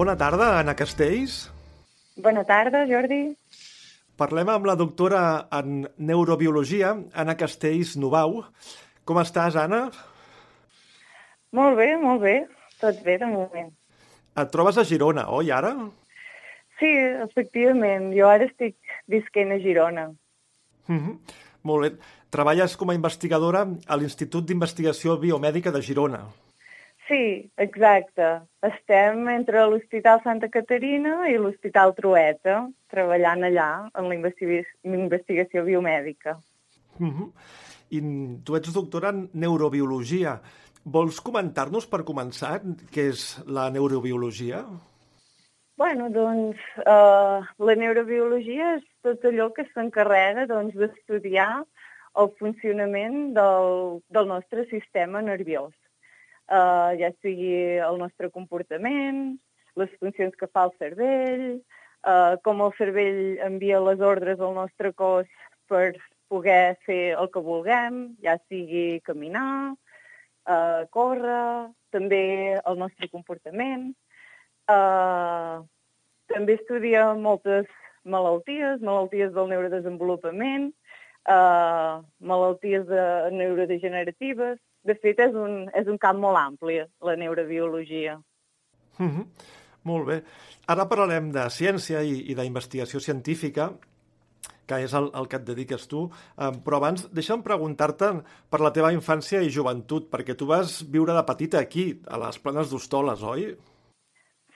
Bona tarda, Anna Castells. Bona tarda, Jordi. Parlem amb la doctora en neurobiologia, Anna Castells Nubau. Com estàs, Anna? Molt bé, molt bé. Tot bé, de moment. Et trobes a Girona, oi, ara? Sí, efectivament. Jo ara estic visquent a Girona. Mm -hmm. Molt bé. Treballes com a investigadora a l'Institut d'Investigació Biomèdica de Girona. Sí, exacte. Estem entre l'Hospital Santa Caterina i l'Hospital Trueta, treballant allà en la investigació biomèdica. Mm -hmm. I tu ets doctora en neurobiologia. Vols comentar-nos, per començar, què és la neurobiologia? Bueno, doncs, uh, la neurobiologia és tot allò que s'encarrega doncs, d'estudiar el funcionament del, del nostre sistema nerviós eh, ja sigui el nostre comportament, les funcions que fa el cervell, eh, com el cervell envia les ordres al nostre cos per poder fer el que vulguem, ja sigui caminar, eh, córrer, també el nostre comportament. Eh, també estudia moltes malalties, malalties del neurodesenvolupament, eh, malalties de neurodegeneratives, de fet, és un, és un camp molt ampli, la neurobiologia. Mm -hmm. Molt bé. Ara parlarem de ciència i, i d'investigació científica, que és el, el que et dediques tu, um, però abans deixa'm preguntar-te per la teva infància i joventut, perquè tu vas viure de petita aquí, a les planes d'Hostoles, oi?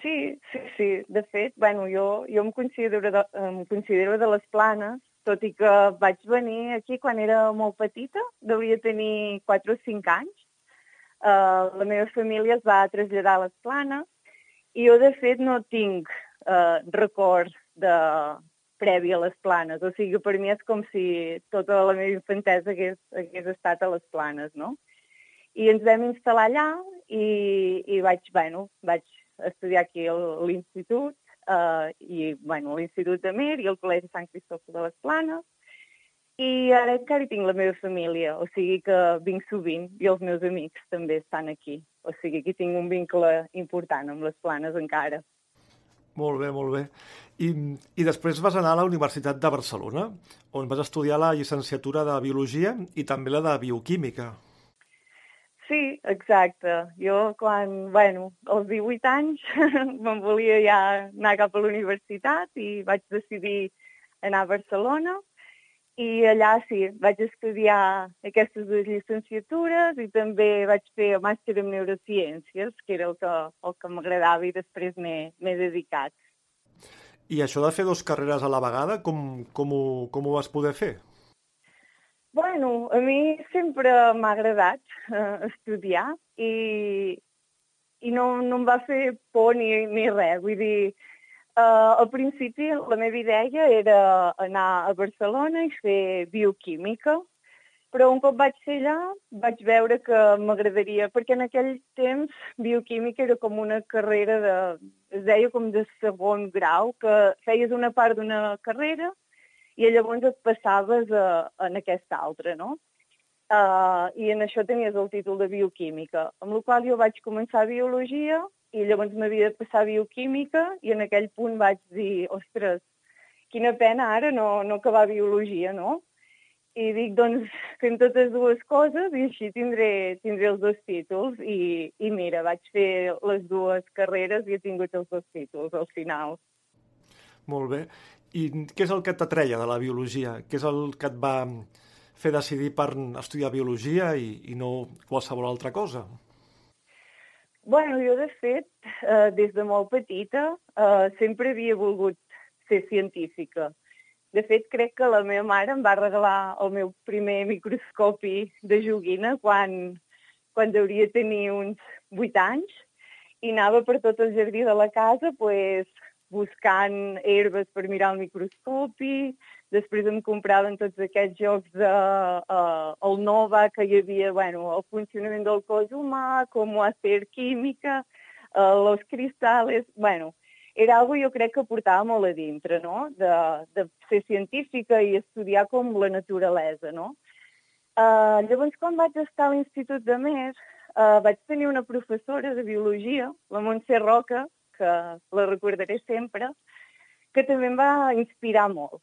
Sí, sí, sí. De fet, bueno, jo, jo em, considero de, em considero de les planes, tot i que vaig venir aquí quan era molt petita, devia tenir 4 o 5 anys. Uh, la meva família es va traslladar a les planes i jo, de fet, no tinc uh, record de previ a les planes. O sigui, per mi és com si tota la meva infantesa hagués, hagués estat a les planes, no? I ens vam instal·lar allà i, i vaig, bueno, vaig estudiar aquí a l'institut eh, i bueno, l'Institut de Mer i el Col·legi Sant Cristòfol de les Planes. I ara encara hi tinc la meva família, o sigui que vinc sovint i els meus amics també estan aquí. O sigui que tinc un vincle important amb les planes encara. Molt bé, molt bé. I, I després vas anar a la Universitat de Barcelona, on vas estudiar la llicenciatura de Biologia i també la de Bioquímica. Sí, exacte. Jo quan, bueno, als 18 anys me'n volia ja anar cap a la universitat i vaig decidir anar a Barcelona I allà sí, vaig estudiar aquestes dues llicenciatures i també vaig fer el màster en neurociències, que era el que, el que m'agradava i després m'he dedicat. I això de fer dues carreres a la vegada, com, com, ho, com ho vas poder fer? Bueno, a mi sempre m'ha agradat eh, estudiar i, i no, no em va fer por ni, ni res. Vull dir, Uh, al principi la meva idea era anar a Barcelona i fer bioquímica, però un cop vaig ser allà vaig veure que m'agradaria, perquè en aquell temps bioquímica era com una carrera de, es deia com de segon grau, que feies una part d'una carrera i llavors et passaves a, en aquesta altra, no? Uh, I en això tenies el títol de bioquímica, amb la qual jo vaig començar biologia i llavors m'havia de passar bioquímica i en aquell punt vaig dir, ostres, quina pena ara no, no acabar biologia, no? I dic, doncs, fem totes dues coses i així tindré, tindré els dos títols. I, I mira, vaig fer les dues carreres i he tingut els dos títols al final. Molt bé. I què és el que t'atreia de la biologia? Què és el que et va fer decidir per estudiar biologia i, i no qualsevol altra cosa? Bueno, jo, de fet, eh, des de molt petita, eh, sempre havia volgut ser científica. De fet, crec que la meva mare em va regalar el meu primer microscopi de joguina quan, quan hauria tenir uns 8 anys i anava per tot el jardí de la casa pues, buscant herbes per mirar el microscopi, Després em compraven tots aquests jocs de uh, el Nova, que hi havia bueno, el funcionament del cos humà, com hacer química, uh, los cristales... Bueno, era algo jo crec que portava molt a dintre, no? De, de ser científica i estudiar com la naturalesa, no? Uh, llavors, quan vaig estar a l'Institut de Més, uh, vaig tenir una professora de biologia, la Montse Roca, que la recordaré sempre, que també em va inspirar molt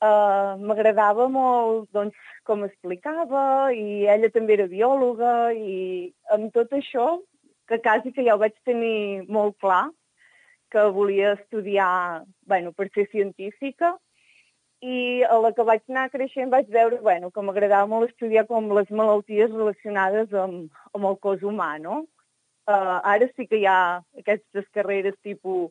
Uh, M'agradava molt doncs, com explicava i ella també era biòloga i amb tot això, que quasi que ja ho vaig tenir molt clar, que volia estudiar bueno, per ser científica i a la que vaig anar creixent vaig veure bueno, que m'agradava molt estudiar com les malalties relacionades amb, amb el cos humà, no? Uh, ara sí que hi ha aquestes carreres tipus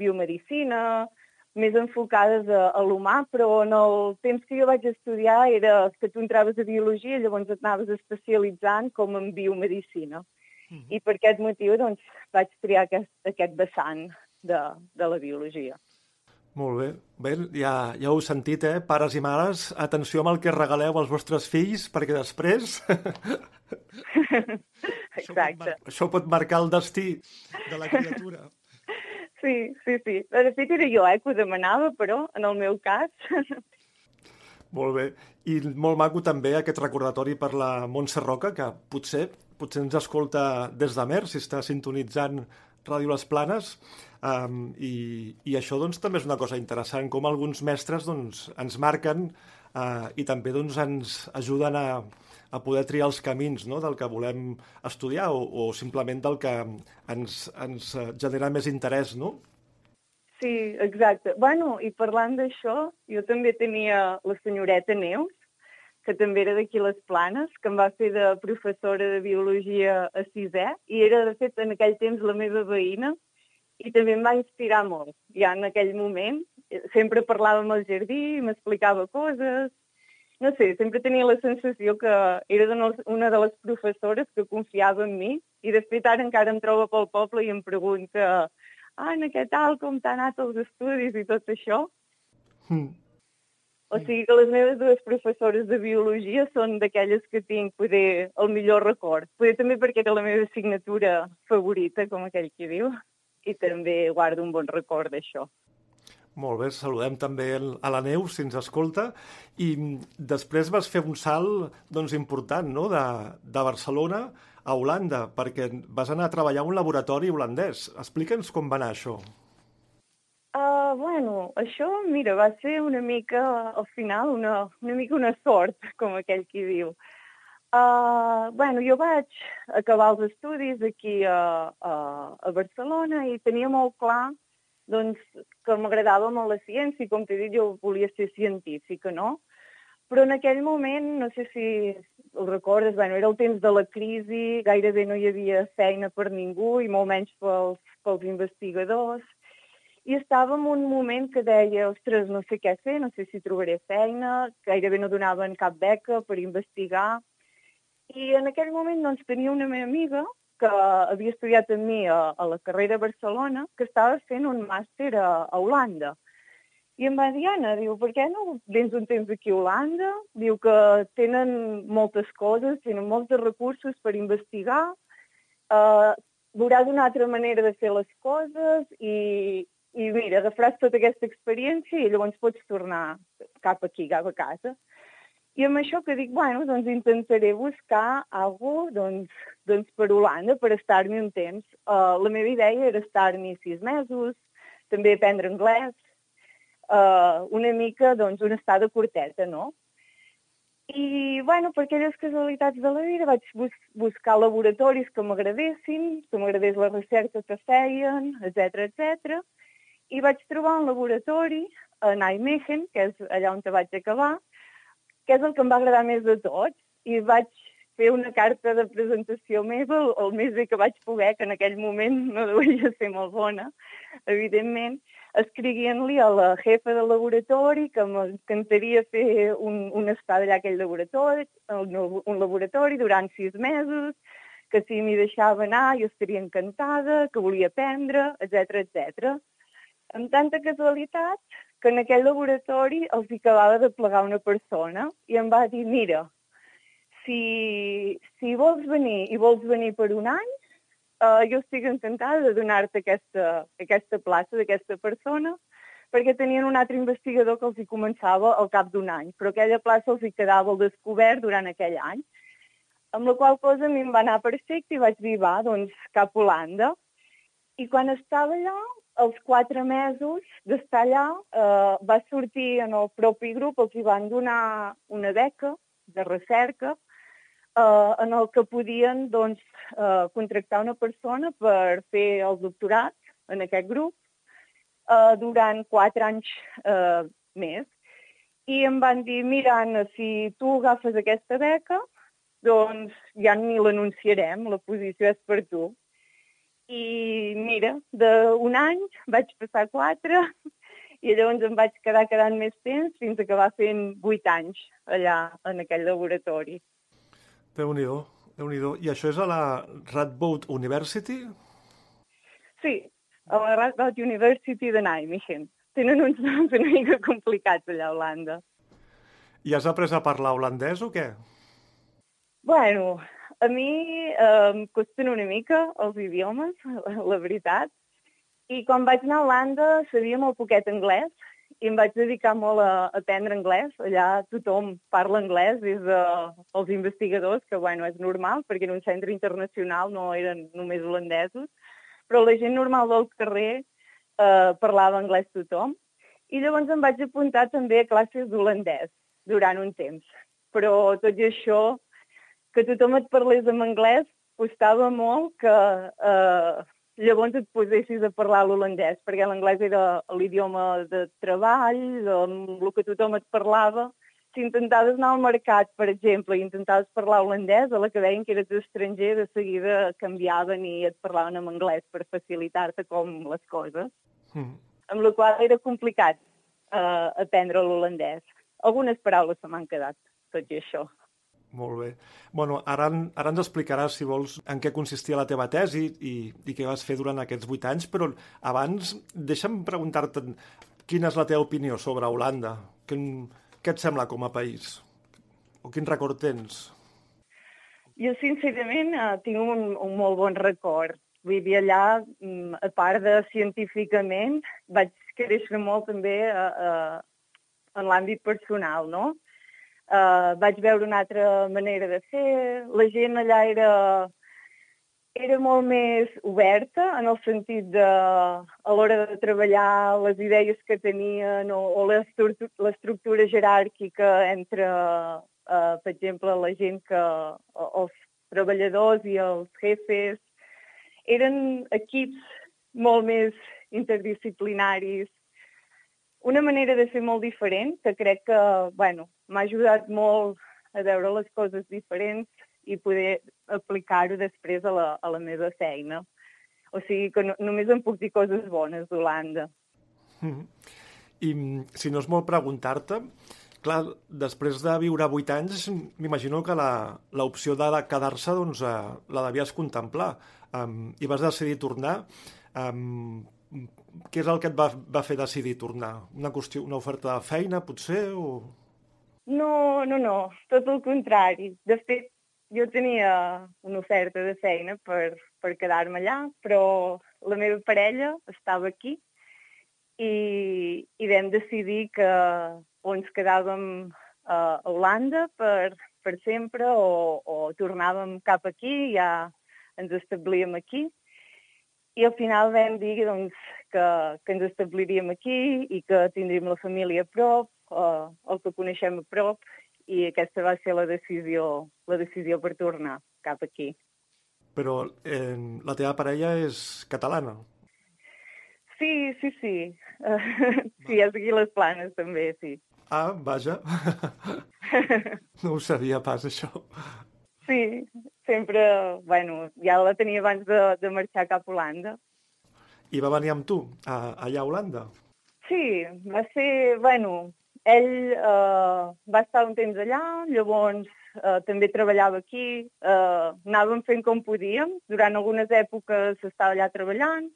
biomedicina, més enfocades a, a l'humà, però en el temps que jo vaig estudiar era que tu entraves a biologia i llavors et anaves especialitzant com en biomedicina. Mm -hmm. I per aquest motiu doncs, vaig triar aquest, aquest vessant de, de la biologia. Molt bé. Bé, ja, ja heu sentit, eh? Pares i mares, atenció amb el que regaleu als vostres fills, perquè després... Exacte. Això pot, això pot marcar el destí de la criatura. Sí, sí, sí. De fet era jo, eh, que ho demanava, però en el meu cas... Molt bé. I molt maco també aquest recordatori per la Montse Roca, que potser potser ens escolta des de Mer, si està sintonitzant Ràdio Les Planes, um, i, i això doncs, també és una cosa interessant, com alguns mestres doncs, ens marquen uh, i també doncs, ens ajuden a, a poder triar els camins no? del que volem estudiar o, o simplement del que ens, ens genera més interès, no? Sí, exacte. Bueno, i parlant d'això, jo també tenia la senyoreta Neus, que també era d'aquí les Planes, que em va fer de professora de biologia a sisè, i era, de fet, en aquell temps la meva veïna, i també em va inspirar molt. Ja en aquell moment sempre parlàvem al jardí, m'explicava coses, no sé, sempre tenia la sensació que era una de les professores que confiava en mi i de fet ara encara em trobo pel poble i em pregunta ah, en què tal, com t'ha anat els estudis i tot això. Mm. O sigui que les meves dues professores de biologia són d'aquelles que tinc poder el millor record. Poder també perquè era la meva assignatura favorita, com aquell qui diu, i també guardo un bon record d'això. Molt bé, saludem també a la Neus, si ens escolta. I després vas fer un salt doncs, important no? de, de Barcelona a Holanda, perquè vas anar a treballar a un laboratori holandès. Explica'ns com va anar això. Uh, bueno, això, mira, va ser una mica, al final, una, una mica una sort, com aquell qui diu. Uh, bueno, jo vaig acabar els estudis aquí a, a, a Barcelona i tenia molt clar doncs, que m'agradava molt la ciència i, com t'he dit, jo volia ser científica, no? Però en aquell moment, no sé si ho recordes, bueno, era el temps de la crisi, gairebé no hi havia feina per ningú i molt menys pels, pels investigadors. I estava en un moment que deia, ostres, no sé què fer, no sé si trobaré feina, gairebé no donaven cap beca per investigar. I en aquell moment doncs, tenia una meva amiga que havia estudiat amb mi a, a la carrera a Barcelona, que estava fent un màster a, a Holanda. I em va dir, Anna, diu, per què no vens un temps aquí a Holanda? Diu que tenen moltes coses, tenen molts recursos per investigar, uh, veuràs una altra manera de fer les coses i, i mira, agafaràs tota aquesta experiència i llavors pots tornar cap aquí, cap a casa. I amb això que dic, bueno, doncs intentaré buscar alguna doncs, doncs per Holanda, per estar-m'hi un temps. Uh, la meva idea era estar-m'hi sis mesos, també aprendre anglès, uh, una mica, doncs, una estada curteta, no? I, bueno, per aquelles casualitats de la vida vaig bus buscar laboratoris que m'agradessin, que m'agradés la recerca que feien, etc etc. I vaig trobar un laboratori a Nijmegen, que és allà on vaig acabar, que és el que em va agradar més de tot, i vaig fer una carta de presentació meva el, més bé que vaig poder, que en aquell moment no devia ser molt bona, evidentment, escriguent-li a la jefa del laboratori que m'encantaria fer un, un estat allà aquell laboratori, un, un laboratori durant sis mesos, que si m'hi deixava anar jo estaria encantada, que volia aprendre, etc etc. Amb tanta casualitat que en aquell laboratori els acabava de plegar una persona i em va dir, mira, si, si vols venir i vols venir per un any, uh, jo estic encantada de donar-te aquesta, aquesta plaça d'aquesta persona, perquè tenien un altre investigador que els hi començava al cap d'un any, però aquella plaça els hi quedava al descobert durant aquell any. Amb la qual cosa a mi em va anar perfecte i vaig dir, va, doncs cap a Holanda. I quan estava allà, els quatre mesos d'estar allà eh, va sortir en el propi grup, els hi van donar una beca de recerca eh, en el que podien doncs, eh, contractar una persona per fer el doctorat en aquest grup eh, durant quatre anys eh, més. I em van dir, mira, Anna, si tu agafes aquesta beca, doncs ja ni l'anunciarem, la posició és per tu. I mira, d'un any vaig passar quatre i llavors em vaig quedar quedant més temps fins a acabar fent vuit anys allà en aquell laboratori. Déu-n'hi-do, déu nhi déu I això és a la Radboud University? Sí, a la Radboud University de Nijmegen. Tenen uns noms una mica complicats allà a Holanda. I has après a parlar holandès o què? Bueno, a mi eh, costen una mica els idiomes, la veritat, i quan vaig anar a Holanda sabia molt poquet anglès i em vaig dedicar molt a, aprendre anglès. Allà tothom parla anglès, des dels de, investigadors, que bueno, és normal, perquè en un centre internacional no eren només holandesos, però la gent normal del carrer eh, parlava anglès tothom. I llavors em vaig apuntar també a classes d'holandès durant un temps. Però tot i això que tothom et parlés en anglès costava molt que eh, llavors et posessis a parlar l'holandès, perquè l'anglès era l'idioma de treball, amb el que tothom et parlava. Si intentaves anar al mercat, per exemple, i intentaves parlar holandès, a la que veien que eres estranger, de seguida canviaven i et parlaven en anglès per facilitar-te com les coses. Mm. Amb la qual era complicat eh, aprendre l'holandès. Algunes paraules se m'han quedat, tot i això. Molt bé. Bueno, ara, ara ens explicaràs, si vols, en què consistia la teva tesi i, i què vas fer durant aquests vuit anys, però abans deixa'm preguntar-te quina és la teva opinió sobre Holanda. Quin, què et sembla com a país? O quin record tens? Jo, sincerament, eh, tinc un, un molt bon record. Vivia allà, mm, a part de científicament, vaig créixer molt també a, a, en l'àmbit personal, no? Uh, vaig veure una altra manera de fer. La gent allà era, era molt més oberta en el sentit de, a l'hora de treballar, les idees que tenien o, o l'estructura jeràrquica entre, uh, per exemple, la gent que, els treballadors i els jefes, eren equips molt més interdisciplinaris, una manera de fer molt diferent, que crec que, bueno, m'ha ajudat molt a veure les coses diferents i poder aplicar-ho després a la, a la meva feina. O sigui que no, només em puc dir coses bones d'Holanda. Mm -hmm. I si no és molt preguntar-te, clar, després de viure vuit anys, m'imagino que l'opció de quedar-se doncs, eh, la devies contemplar um, i vas decidir tornar. Um, què és el que et va, va fer decidir tornar? Una, qüestió, una oferta de feina, potser? O... No, no, no, tot el contrari. De fet, jo tenia una oferta de feina per, per quedar-me allà, però la meva parella estava aquí i, i vam decidir que o ens quedàvem a Holanda per, per sempre o, o tornàvem cap aquí, ja ens establíem aquí. I al final vam dir doncs, que, que ens establiríem aquí i que tindríem la família a prop, eh, el que coneixem a prop, i aquesta va ser la decisió, la decisió per tornar cap aquí. Però eh, la teva parella és catalana? Sí, sí, sí. Uh, sí, és aquí les planes també, sí. Ah, vaja. no ho sabia pas, això. Sí, sempre, bueno, ja la tenia abans de, de marxar cap a Holanda. I va venir amb tu, a, allà a Holanda? Sí, va ser, bueno, ell eh, va estar un temps allà, llavors eh, també treballava aquí, eh, anàvem fent com podíem, durant algunes èpoques estava allà treballant,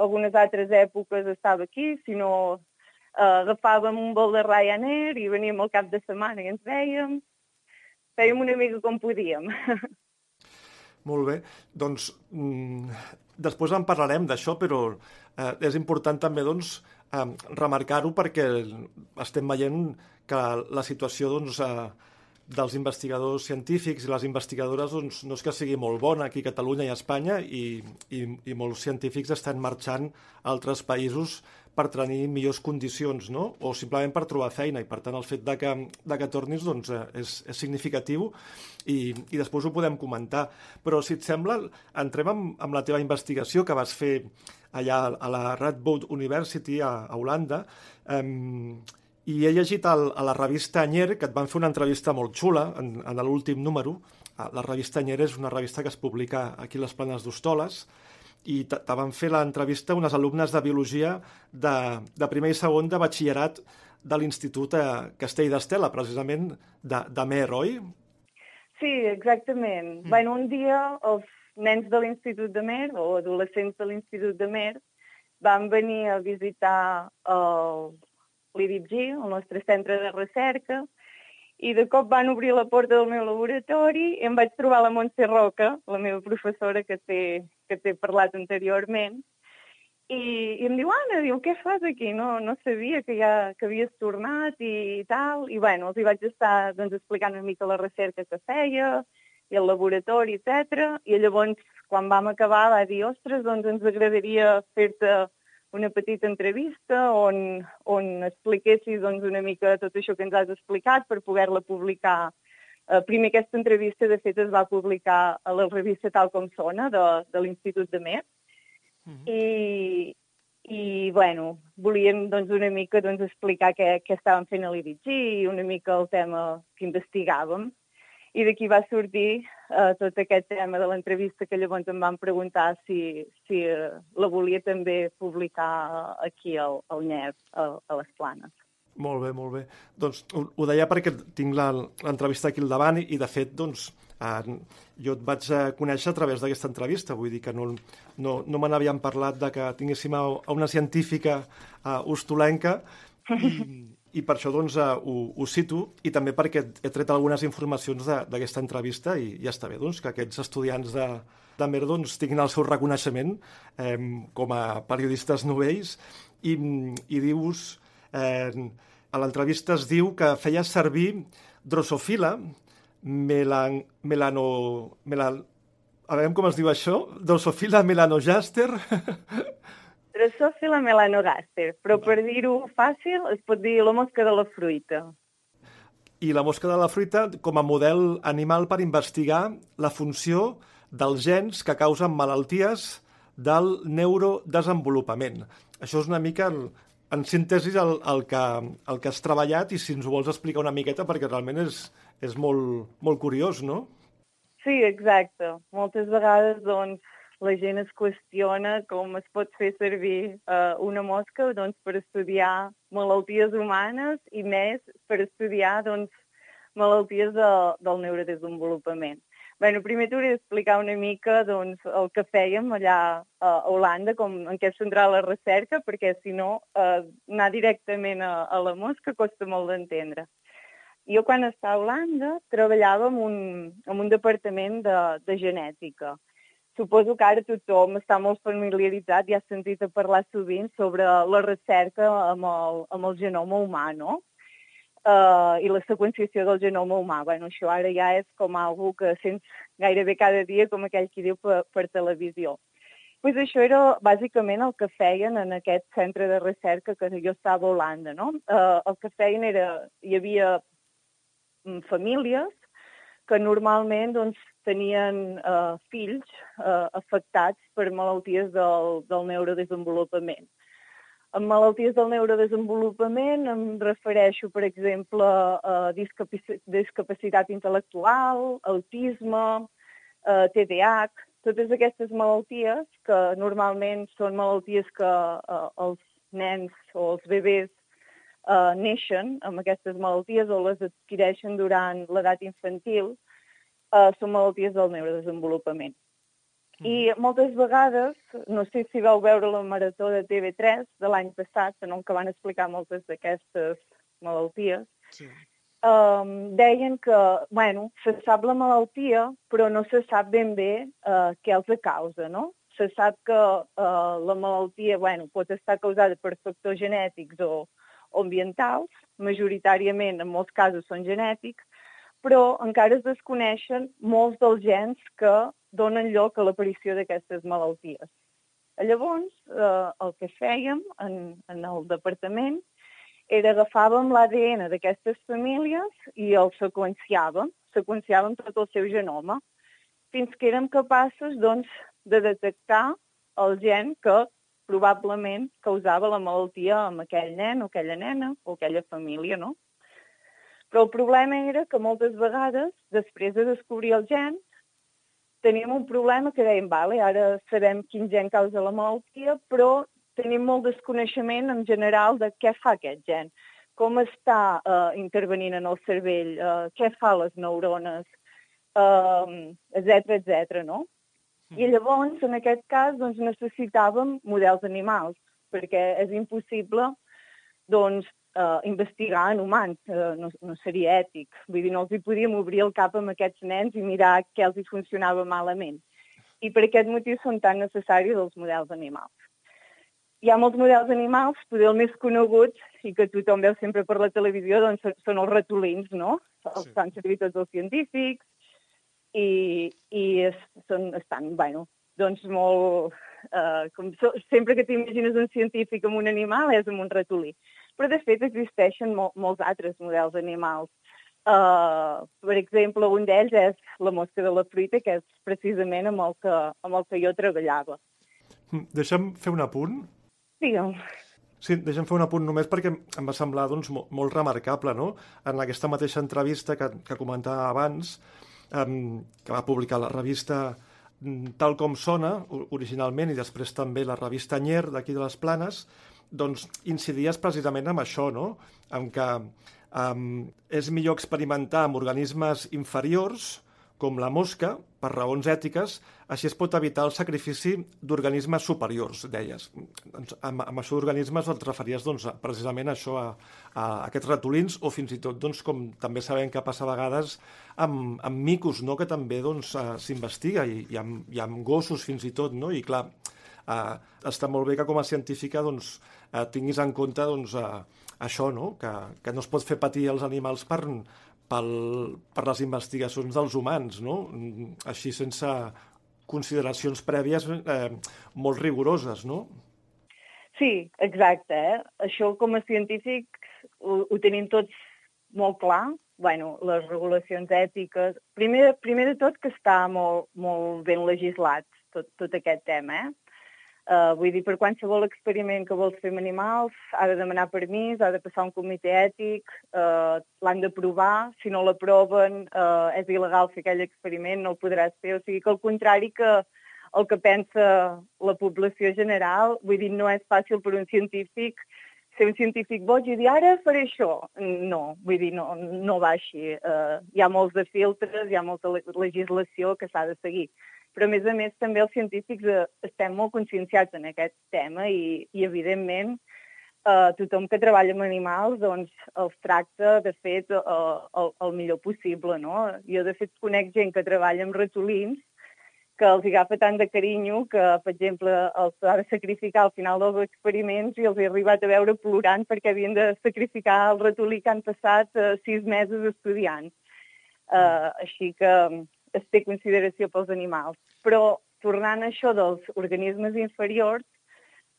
algunes altres èpoques estava aquí, si no eh, agafàvem un vol de Ryanair i veníem al cap de setmana i ens veiem. Fèiem una mica com podíem. Molt bé. Doncs mm, després en parlarem d'això, però eh, és important també doncs, eh, remarcar-ho perquè estem veient que la situació doncs, eh, dels investigadors científics i les investigadores doncs, no és que sigui molt bona aquí a Catalunya i a Espanya i, i, i molts científics estan marxant a altres països per tenir millors condicions, no? o simplement per trobar feina, i per tant el fet de que, de que tornis doncs, eh, és, és significatiu i, i després ho podem comentar. Però si et sembla, entrem amb, amb la teva investigació que vas fer allà a la Radboud University a, a Holanda. Um, i he llegit el, a la revista Anyer, que et van fer una entrevista molt xula en, en l'últim número. Ah, la revista Anyer és una revista que es publica aquí a les Planes d'Hostoles i te van fer l'entrevista unes alumnes de biologia de, de primer i segon de batxillerat de l'Institut Castell d'Estela, precisament de, de Mer, oi? Sí, exactament. Mm. Bueno, un dia els nens de l'Institut de Mer, o adolescents de l'Institut de Mer, van venir a visitar el, l'IDG, el nostre centre de recerca, i de cop van obrir la porta del meu laboratori i em vaig trobar la Montse Roca, la meva professora que t'he que parlat anteriorment, i, i em diu, Anna, diu, què fas aquí? No, no sabia que ja que havies tornat i, i tal. I bueno, els hi vaig estar doncs, explicant una mica la recerca que feia i el laboratori, etc. I llavors, quan vam acabar, va dir, ostres, doncs ens agradaria fer-te una petita entrevista on, on expliquessis doncs, una mica tot això que ens has explicat per poder-la publicar. Eh, primer aquesta entrevista, de fet, es va publicar a la revista Tal com sona, de, de l'Institut de Mer. Mm -hmm. I, i bueno, volíem doncs, una mica doncs, explicar què, què estàvem fent a l'IDG i una mica el tema que investigàvem i d'aquí va sortir uh, tot aquest tema de l'entrevista que llavors em van preguntar si, si uh, la volia també publicar aquí al, al NEP, a, a les Planes. Molt bé, molt bé. Doncs ho, ho deia perquè tinc l'entrevista aquí al davant i, i de fet, doncs, eh, jo et vaig conèixer a través d'aquesta entrevista, vull dir que no, no, no me n'havíem parlat de que tinguéssim a, a una científica eh, hostolenca i, i per això doncs, uh, ho, ho cito i també perquè he tret algunes informacions d'aquesta entrevista i ja està bé doncs, que aquests estudiants de, de Mer doncs, tinguin el seu reconeixement eh, com a periodistes novells. I, i dius, eh, a l'entrevista es diu que feia servir drosofila melan, melano, melan, a veure com es diu això, drosofila melanogaster Drosophila melanogaster, però per dir-ho fàcil es pot dir la mosca de la fruita. I la mosca de la fruita com a model animal per investigar la funció dels gens que causen malalties del neurodesenvolupament. Això és una mica el, en síntesi, el, el, que, el que has treballat i si ens ho vols explicar una miqueta, perquè realment és, és molt, molt curiós, no? Sí, exacte. Moltes vegades, doncs, la gent es qüestiona com es pot fer servir uh, una mosca doncs, per estudiar malalties humanes i més per estudiar doncs, malalties de, del neurodesenvolupament. Bé, primer t'hauria d'explicar una mica doncs, el que fèiem allà a Holanda, com en què centrar la recerca, perquè si no, eh, anar directament a, a la mosca costa molt d'entendre. Jo quan estava a Holanda treballava en un, en un departament de, de genètica. Suposo que ara tothom està molt familiaritzat i ha sentit a parlar sovint sobre la recerca amb el, amb el genoma humà, no? uh, i la seqüenciació del genoma humà. Bueno, això ara ja és com algo que sents gairebé cada dia, com aquell qui diu per, per televisió. Pues això era bàsicament el que feien en aquest centre de recerca que jo estava a Holanda. No? Uh, el que feien era, hi havia mm, famílies que normalment doncs, tenien uh, fills uh, afectats per malalties del, del neurodesenvolupament. En malalties del neurodesenvolupament em refereixo, per exemple, a discapacitat intel·lectual, autisme, TDAH, totes aquestes malalties que normalment són malalties que eh, els nens o els bebès eh, neixen amb aquestes malalties o les adquireixen durant l'edat infantil, eh, són malalties del neurodesenvolupament. I moltes vegades, no sé si vau veure la marató de TV3 de l'any passat, en què van explicar moltes d'aquestes malalties, sí. um, deien que, bueno, se sap la malaltia, però no se sap ben bé uh, què els causa, no? Se sap que uh, la malaltia, bueno, pot estar causada per factors genètics o, o ambientals, majoritàriament en molts casos són genètics, però encara es desconeixen molts dels gens que donen lloc a l'aparició d'aquestes malalties. Llavors, eh, el que fèiem en, en el departament era agafàvem l'ADN d'aquestes famílies i el seqüenciàvem, seqüenciàvem tot el seu genoma, fins que érem capaços doncs, de detectar el gen que probablement causava la malaltia amb aquell nen o aquella nena o aquella família, no? Però el problema era que moltes vegades, després de descobrir el gen, teníem un problema que dèiem, vale, ara sabem quin gen causa la malaltia, però tenim molt desconeixement en general de què fa aquest gen, com està uh, intervenint en el cervell, uh, què fa les neurones, etc uh, etc. no? I llavors, en aquest cas, doncs, necessitàvem models animals, perquè és impossible doncs, eh, investigar en humans, eh, no, no seria ètic. Vull dir, no els hi podíem obrir el cap amb aquests nens i mirar què els hi funcionava malament. I per aquest motiu són tan necessaris els models animals. Hi ha molts models animals, potser el més conegut i que tothom veu sempre per la televisió doncs, són els ratolins, no? Els sí. fan servir tots els científics i, i es, són, estan, bueno, doncs molt... Eh, com so, sempre que t'imagines un científic amb un animal és amb un ratolí però de fet existeixen mol, molts altres models animals. Uh, per exemple, un d'ells és la mosca de la fruita, que és precisament amb el que, amb el que jo treballava. Hm, deixa'm fer un apunt. Digue'm. Sí, deixa'm fer un apunt només perquè em va semblar doncs, molt, molt remarcable, no? En aquesta mateixa entrevista que, que comentava abans, um, que va publicar la revista mm, Tal com sona, originalment, i després també la revista Nyer, d'aquí de les Planes, doncs incidies precisament amb això, no? En que um, és millor experimentar amb organismes inferiors, com la mosca, per raons ètiques, així es pot evitar el sacrifici d'organismes superiors, deies. Doncs, amb, amb això d'organismes et referies doncs, precisament a això, a, a aquests ratolins, o fins i tot, doncs, com també sabem que passa a vegades, amb, amb micos, no? que també doncs, eh, s'investiga, i, i, amb, i amb gossos fins i tot, no? i clar, eh, està molt bé que com a científica doncs, eh, tinguis en compte doncs, eh, això, no? Que, que no es pot fer patir els animals per, pel, per les investigacions dels humans, no? així sense consideracions prèvies eh, molt rigoroses, no? Sí, exacte. Eh? Això com a científics ho, ho tenim tots molt clar. bueno, les regulacions ètiques... Primer, primer de tot que està molt, molt ben legislat tot, tot aquest tema. Eh? Uh, vull dir, per qualsevol experiment que vols fer amb animals, ha de demanar permís, ha de passar un comitè ètic, uh, l'han de provar, si no l'aproven uh, és il·legal fer aquell experiment, no el podràs fer. O sigui que al contrari que el que pensa la població general, vull dir, no és fàcil per un científic ser un científic boig i dir ara faré això. No, vull dir, no, no va així. Uh, hi ha molts de filtres, hi ha molta legislació que s'ha de seguir però a més a més també els científics eh, estem molt conscienciats en aquest tema i, i evidentment eh, tothom que treballa amb animals doncs, els tracta de fet eh, el, el millor possible. No? Jo de fet conec gent que treballa amb ratolins que els agafa tant de carinyo que, per exemple, els ha de sacrificar al final dels experiments i els he arribat a veure plorant perquè havien de sacrificar el ratolí que han passat eh, sis mesos estudiant. Uh, així que es té consideració pels animals. Però tornant a això dels organismes inferiors,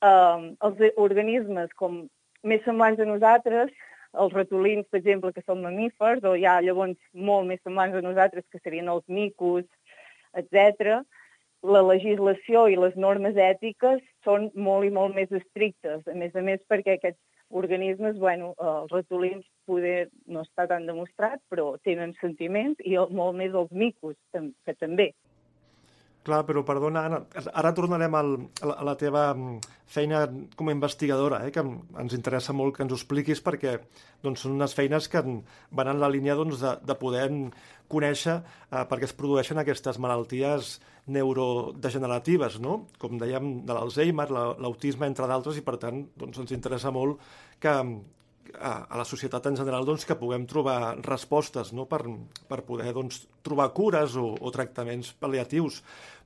eh, els organismes com més semblants a nosaltres, els ratolins, per exemple, que són mamífers, o hi ha llavors molt més semblants a nosaltres, que serien els micos, etc. la legislació i les normes ètiques són molt i molt més estrictes. A més a més, perquè aquests organismes, bueno, els ratolins poder no està tan demostrat, però tenen sentiments i molt més els micos, que també. Clar, però perdona, Anna, ara tornarem al, a la teva mm, feina com a investigadora, eh, que ens interessa molt que ens ho expliquis perquè doncs, són unes feines que van en la línia doncs, de, de poder conèixer eh, perquè es produeixen aquestes malalties neurodegeneratives, no? com dèiem, de l'Alzheimer, l'autisme, entre d'altres, i per tant doncs, ens interessa molt que, a, la societat en general doncs, que puguem trobar respostes no? per, per poder doncs, trobar cures o, o tractaments pal·liatius.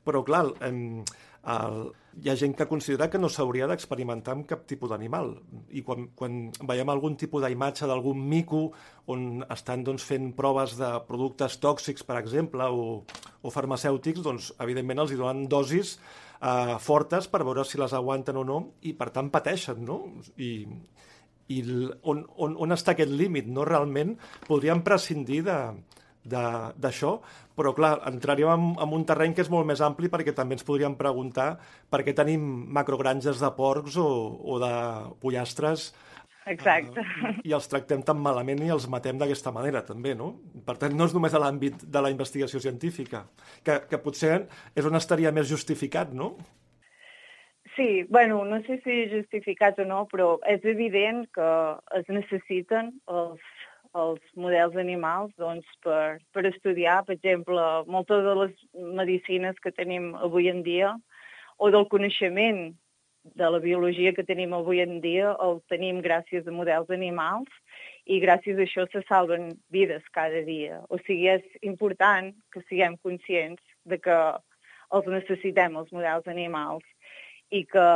Però, clar, em, el, hi ha gent que considera que no s'hauria d'experimentar amb cap tipus d'animal. I quan, quan veiem algun tipus d'imatge d'algun mico on estan doncs, fent proves de productes tòxics, per exemple, o, o farmacèutics, doncs, evidentment els hi donen dosis eh, fortes per veure si les aguanten o no i, per tant, pateixen, no? I, i on, on, on està aquest límit, no? Realment podríem prescindir de, d'això, però clar, entraríem en, en un terreny que és molt més ampli perquè també ens podríem preguntar per què tenim macrogranges de porcs o, o de pollastres Exacte. Uh, I els tractem tan malament i els matem d'aquesta manera, també, no? Per tant, no és només a l'àmbit de la investigació científica, que, que potser és on estaria més justificat, no? Sí, bueno, no sé si justificat o no, però és evident que es necessiten els els models animals doncs, per, per estudiar, per exemple, moltes de les medicines que tenim avui en dia o del coneixement de la biologia que tenim avui en dia el tenim gràcies a models animals i gràcies a això se salven vides cada dia. O sigui, és important que siguem conscients de que els necessitem, els models animals, i que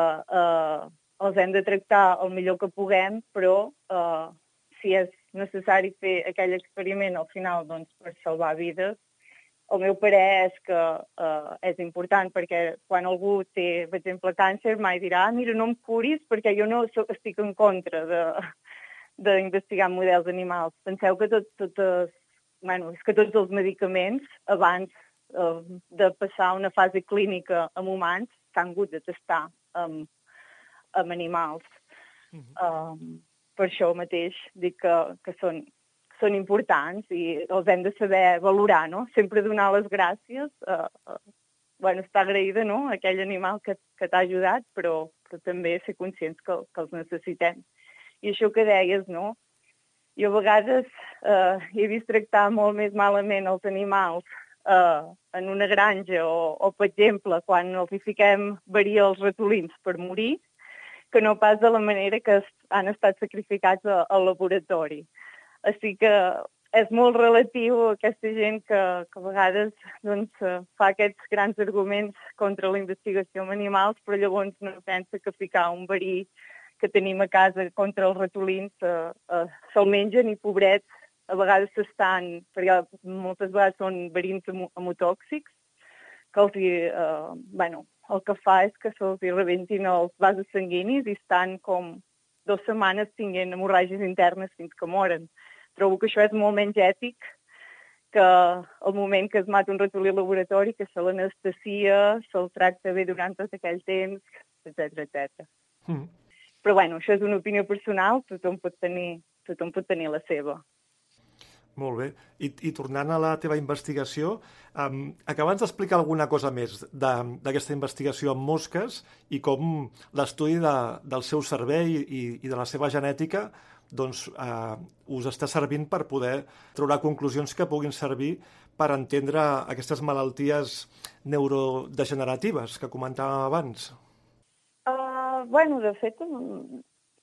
eh, els hem de tractar el millor que puguem, però eh, si és necessari fer aquell experiment al final doncs, per salvar vides, el meu parer és que uh, és important perquè quan algú té, per exemple, càncer, mai dirà, ah, mira, no em curis perquè jo no soc, estic en contra d'investigar models animals. Penseu que tot, totes, bueno, és que tots els medicaments, abans uh, de passar una fase clínica amb humans, s'han hagut de testar amb, amb animals. Uh -huh. um, per això mateix dic que, que són, són importants i els hem de saber valorar, no? Sempre donar les gràcies, eh, eh, bueno, estar agraïda, no?, a aquell animal que, que t'ha ajudat, però, però també ser conscients que, que els necessitem. I això que deies, no?, jo a vegades eh, he vist tractar molt més malament els animals eh, en una granja o, o, per exemple, quan els hi fiquem verí als ratolins per morir, que no pas de la manera que han estat sacrificats al laboratori. Així que és molt relatiu a aquesta gent que, que a vegades doncs, fa aquests grans arguments contra la investigació amb animals, però llavors no pensa que ficar un verí que tenim a casa contra els ratolins eh, eh, se'l mengen i pobrets a vegades s'estan, perquè moltes vegades són verins hemotòxics, que els, eh, bueno, el que fa és que se'ls rebentin els vasos sanguinis i estan com dues setmanes tinguent hemorràgies internes fins que moren. Trobo que això és molt menys ètic que el moment que es mata un ratolí al laboratori, que se l'anestesia, se'l tracta bé durant tot aquell temps, etc etc. Mm. Però bueno, això és una opinió personal, tothom pot tenir, tothom pot tenir la seva. Molt bé. I, i tornant a la teva investigació, um, acaba'ns d'explicar alguna cosa més d'aquesta investigació amb mosques i com l'estudi de, del seu cervell i, i de la seva genètica doncs, uh, us està servint per poder treure conclusions que puguin servir per entendre aquestes malalties neurodegeneratives que comentàvem abans. Uh, bueno, de fet,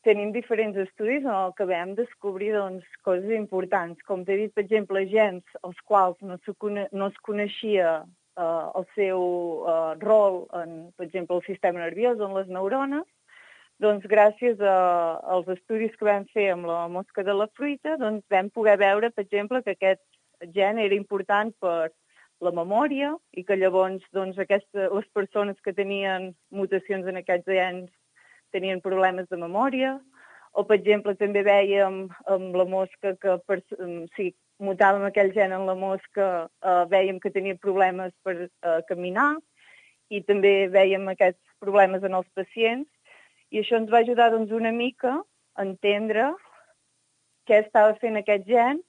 tenim diferents estudis en el que vam descobrir doncs, coses importants. Com t'he dit, per exemple, gens als quals no, cone no es coneixia eh, el seu eh, rol en, per exemple, el sistema nerviós, en les neurones, doncs gràcies a, als estudis que vam fer amb la mosca de la fruita, doncs vam poder veure, per exemple, que aquest gen era important per la memòria i que llavors doncs, aquesta, les persones que tenien mutacions en aquests gens tenien problemes de memòria, o, per exemple, també veiem amb la mosca que, per, si mutàvem aquell gen en la mosca, eh, veiem que tenia problemes per eh, caminar, i també veiem aquests problemes en els pacients, i això ens va ajudar doncs, una mica a entendre què estava fent aquest gen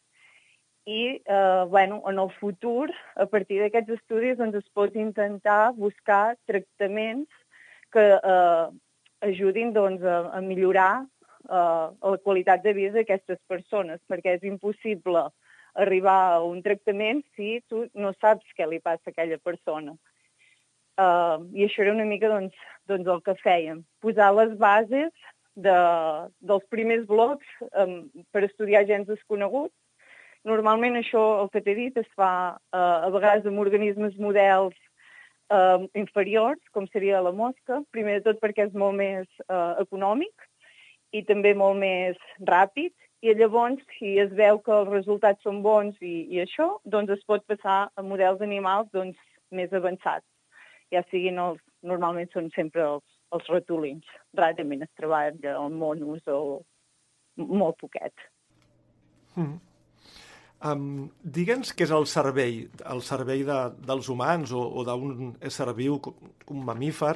i eh, bueno, en el futur, a partir d'aquests estudis, doncs, es pot intentar buscar tractaments que eh, ajudin doncs, a, a millorar uh, la qualitat de vida d'aquestes persones, perquè és impossible arribar a un tractament si tu no saps què li passa a aquella persona. Uh, I això era una mica doncs, doncs el que fèiem, posar les bases de, dels primers blocs um, per estudiar gens desconeguts. Normalment això, el que t'he dit, es fa uh, a vegades amb organismes models eh, inferiors, com seria la mosca, primer de tot perquè és molt més eh, econòmic i també molt més ràpid, i llavors, si es veu que els resultats són bons i, i això, doncs es pot passar a models animals doncs, més avançats. Ja siguin els, normalment són sempre els, els ratolins. Rarament es treballa el monos o molt poquet. Mm. Um, Digue'ns què és el cervell, el cervell de, dels humans o, o d'un ésser viu, un mamífer,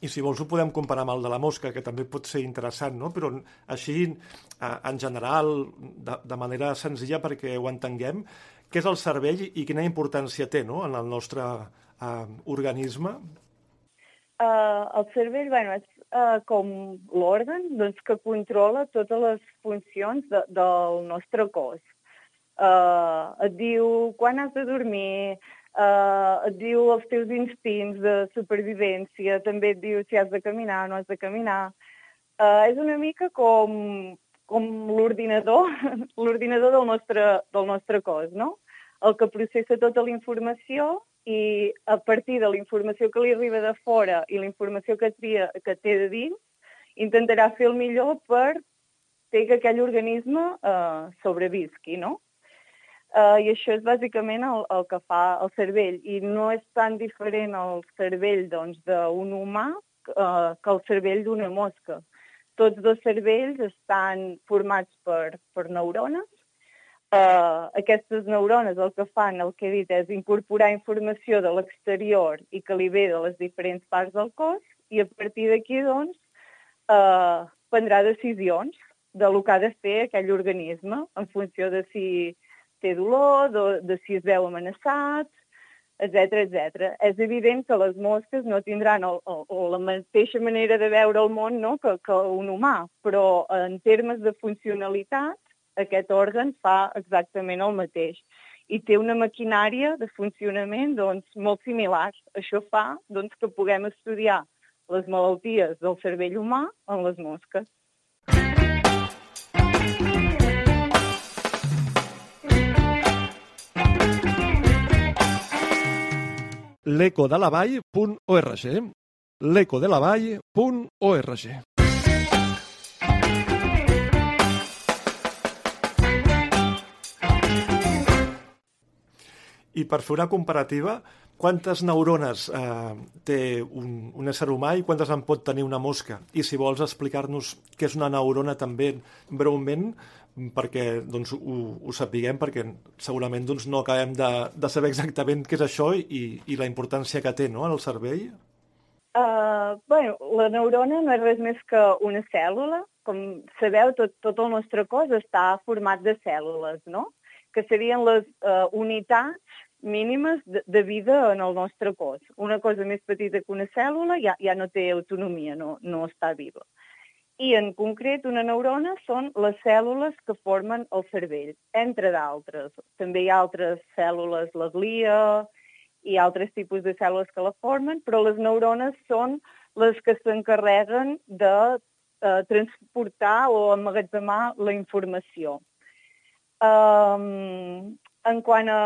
i si vols ho podem comparar amb el de la mosca, que també pot ser interessant, no? però així, en general, de, de manera senzilla perquè ho entenguem, què és el cervell i quina importància té no? en el nostre uh, organisme? Uh, el cervell bueno, és uh, com l'òrgan doncs, que controla totes les funcions de, del nostre cos uh, et diu quan has de dormir, uh, et diu els teus instints de supervivència, també et diu si has de caminar o no has de caminar. Uh, és una mica com, com l'ordinador, l'ordinador del, nostre, del nostre cos, no? El que processa tota la informació i a partir de la informació que li arriba de fora i la informació que, tria, que té de dins, intentarà fer el millor per fer que aquell organisme eh, sobrevisqui, no? Uh, I això és bàsicament el, el que fa el cervell. I no és tan diferent el cervell doncs, d'un doncs, humà uh, que el cervell d'una mosca. Tots dos cervells estan formats per, per neurones. Uh, aquestes neurones el que fan, el que he dit, és incorporar informació de l'exterior i que li ve de les diferents parts del cos i a partir d'aquí, doncs, uh, prendrà decisions de lo que ha de fer aquell organisme en funció de si té dolor, de, de si es veu amenaçat, etc etc. És evident que les mosques no tindran el, el, el, la mateixa manera de veure el món no, que, que un humà, però en termes de funcionalitat aquest òrgan fa exactament el mateix i té una maquinària de funcionament doncs, molt similar. Això fa doncs, que puguem estudiar les malalties del cervell humà en les mosques. l'ecodelavall.org l'ecodelavall.org I per fer una comparativa, quantes neurones eh, té un, un ésser humà i quantes en pot tenir una mosca? I si vols explicar-nos què és una neurona també breument, perquè doncs, ho, ho sapiguem, perquè segurament doncs, no acabem de, de saber exactament què és això i, i la importància que té no, en el cervell. Uh, bueno, la neurona no és res més que una cèl·lula. Com sabeu, tot, tot el nostre cos està format de cèl·lules, no? Que serien les uh, unitats mínimes de, de vida en el nostre cos. Una cosa més petita que una cèl·lula ja, ja no té autonomia, no, no està viva. I en concret una neurona són les cèl·lules que formen el cervell, entre d'altres. També hi ha altres cèl·lules, la glia, i altres tipus de cèl·lules que la formen, però les neurones són les que s'encarreguen de eh, transportar o emmagatzemar la informació. Um, en quant a,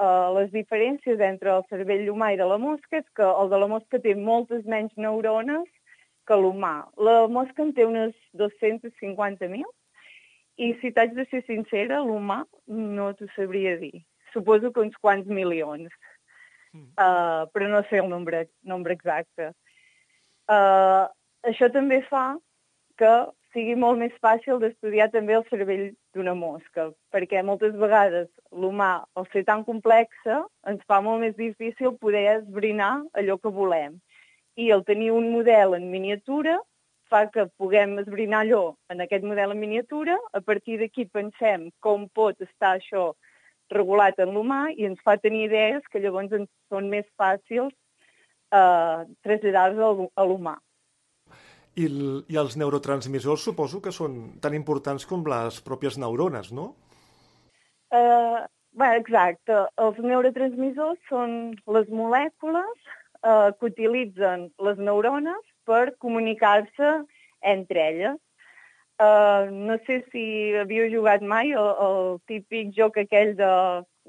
a les diferències entre el cervell humà i de la mosca, és que el de la mosca té moltes menys neurones que l'humà. La mosca en té unes 250.000 i si t'haig de ser sincera, l'humà no t'ho sabria dir. Suposo que uns quants milions, uh, però no sé el nombre, nombre exacte. Uh, això també fa que sigui molt més fàcil d'estudiar també el cervell d'una mosca, perquè moltes vegades l'humà, al ser tan complexa, ens fa molt més difícil poder esbrinar allò que volem i el tenir un model en miniatura fa que puguem esbrinar allò en aquest model en miniatura, a partir d'aquí pensem com pot estar això regulat en l'humà i ens fa tenir idees que llavors ens són més fàcils eh, traslladar-los a l'humà. I, I els neurotransmissors suposo que són tan importants com les pròpies neurones, no? Uh, bé, exacte. Els neurotransmissors són les molècules eh, que utilitzen les neurones per comunicar-se entre elles. Uh, no sé si havíeu jugat mai el, el típic joc aquell de,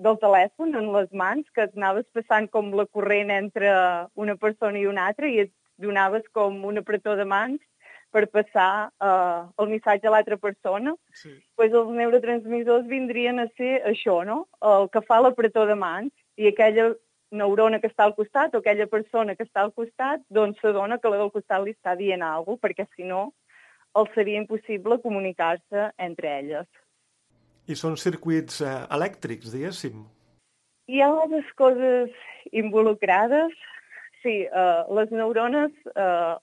del telèfon en les mans, que et anaves passant com la corrent entre una persona i una altra i et donaves com un apretó de mans per passar uh, el missatge a l'altra persona. Sí. Pues els neurotransmissors vindrien a ser això, no? El que fa l'apretó de mans i aquella neurona que està al costat o aquella persona que està al costat, doncs s'adona que la del costat li està dient alguna cosa, perquè si no els seria impossible comunicar-se entre elles. I són circuits eh, elèctrics, diguéssim? Hi ha moltes coses involucrades. Sí, eh, les neurones eh,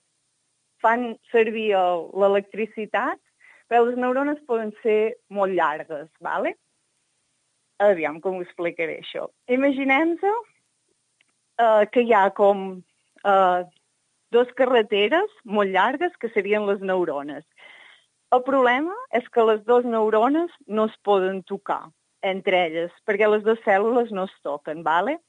fan servir l'electricitat, però les neurones poden ser molt llargues, ¿vale? Aviam com ho explicaré, això. Imaginem-se eh, que hi ha com eh, dos carreteres molt llargues que serien les neurones. El problema és que les dues neurones no es poden tocar entre elles, perquè les dues cèl·lules no es toquen, ¿vale?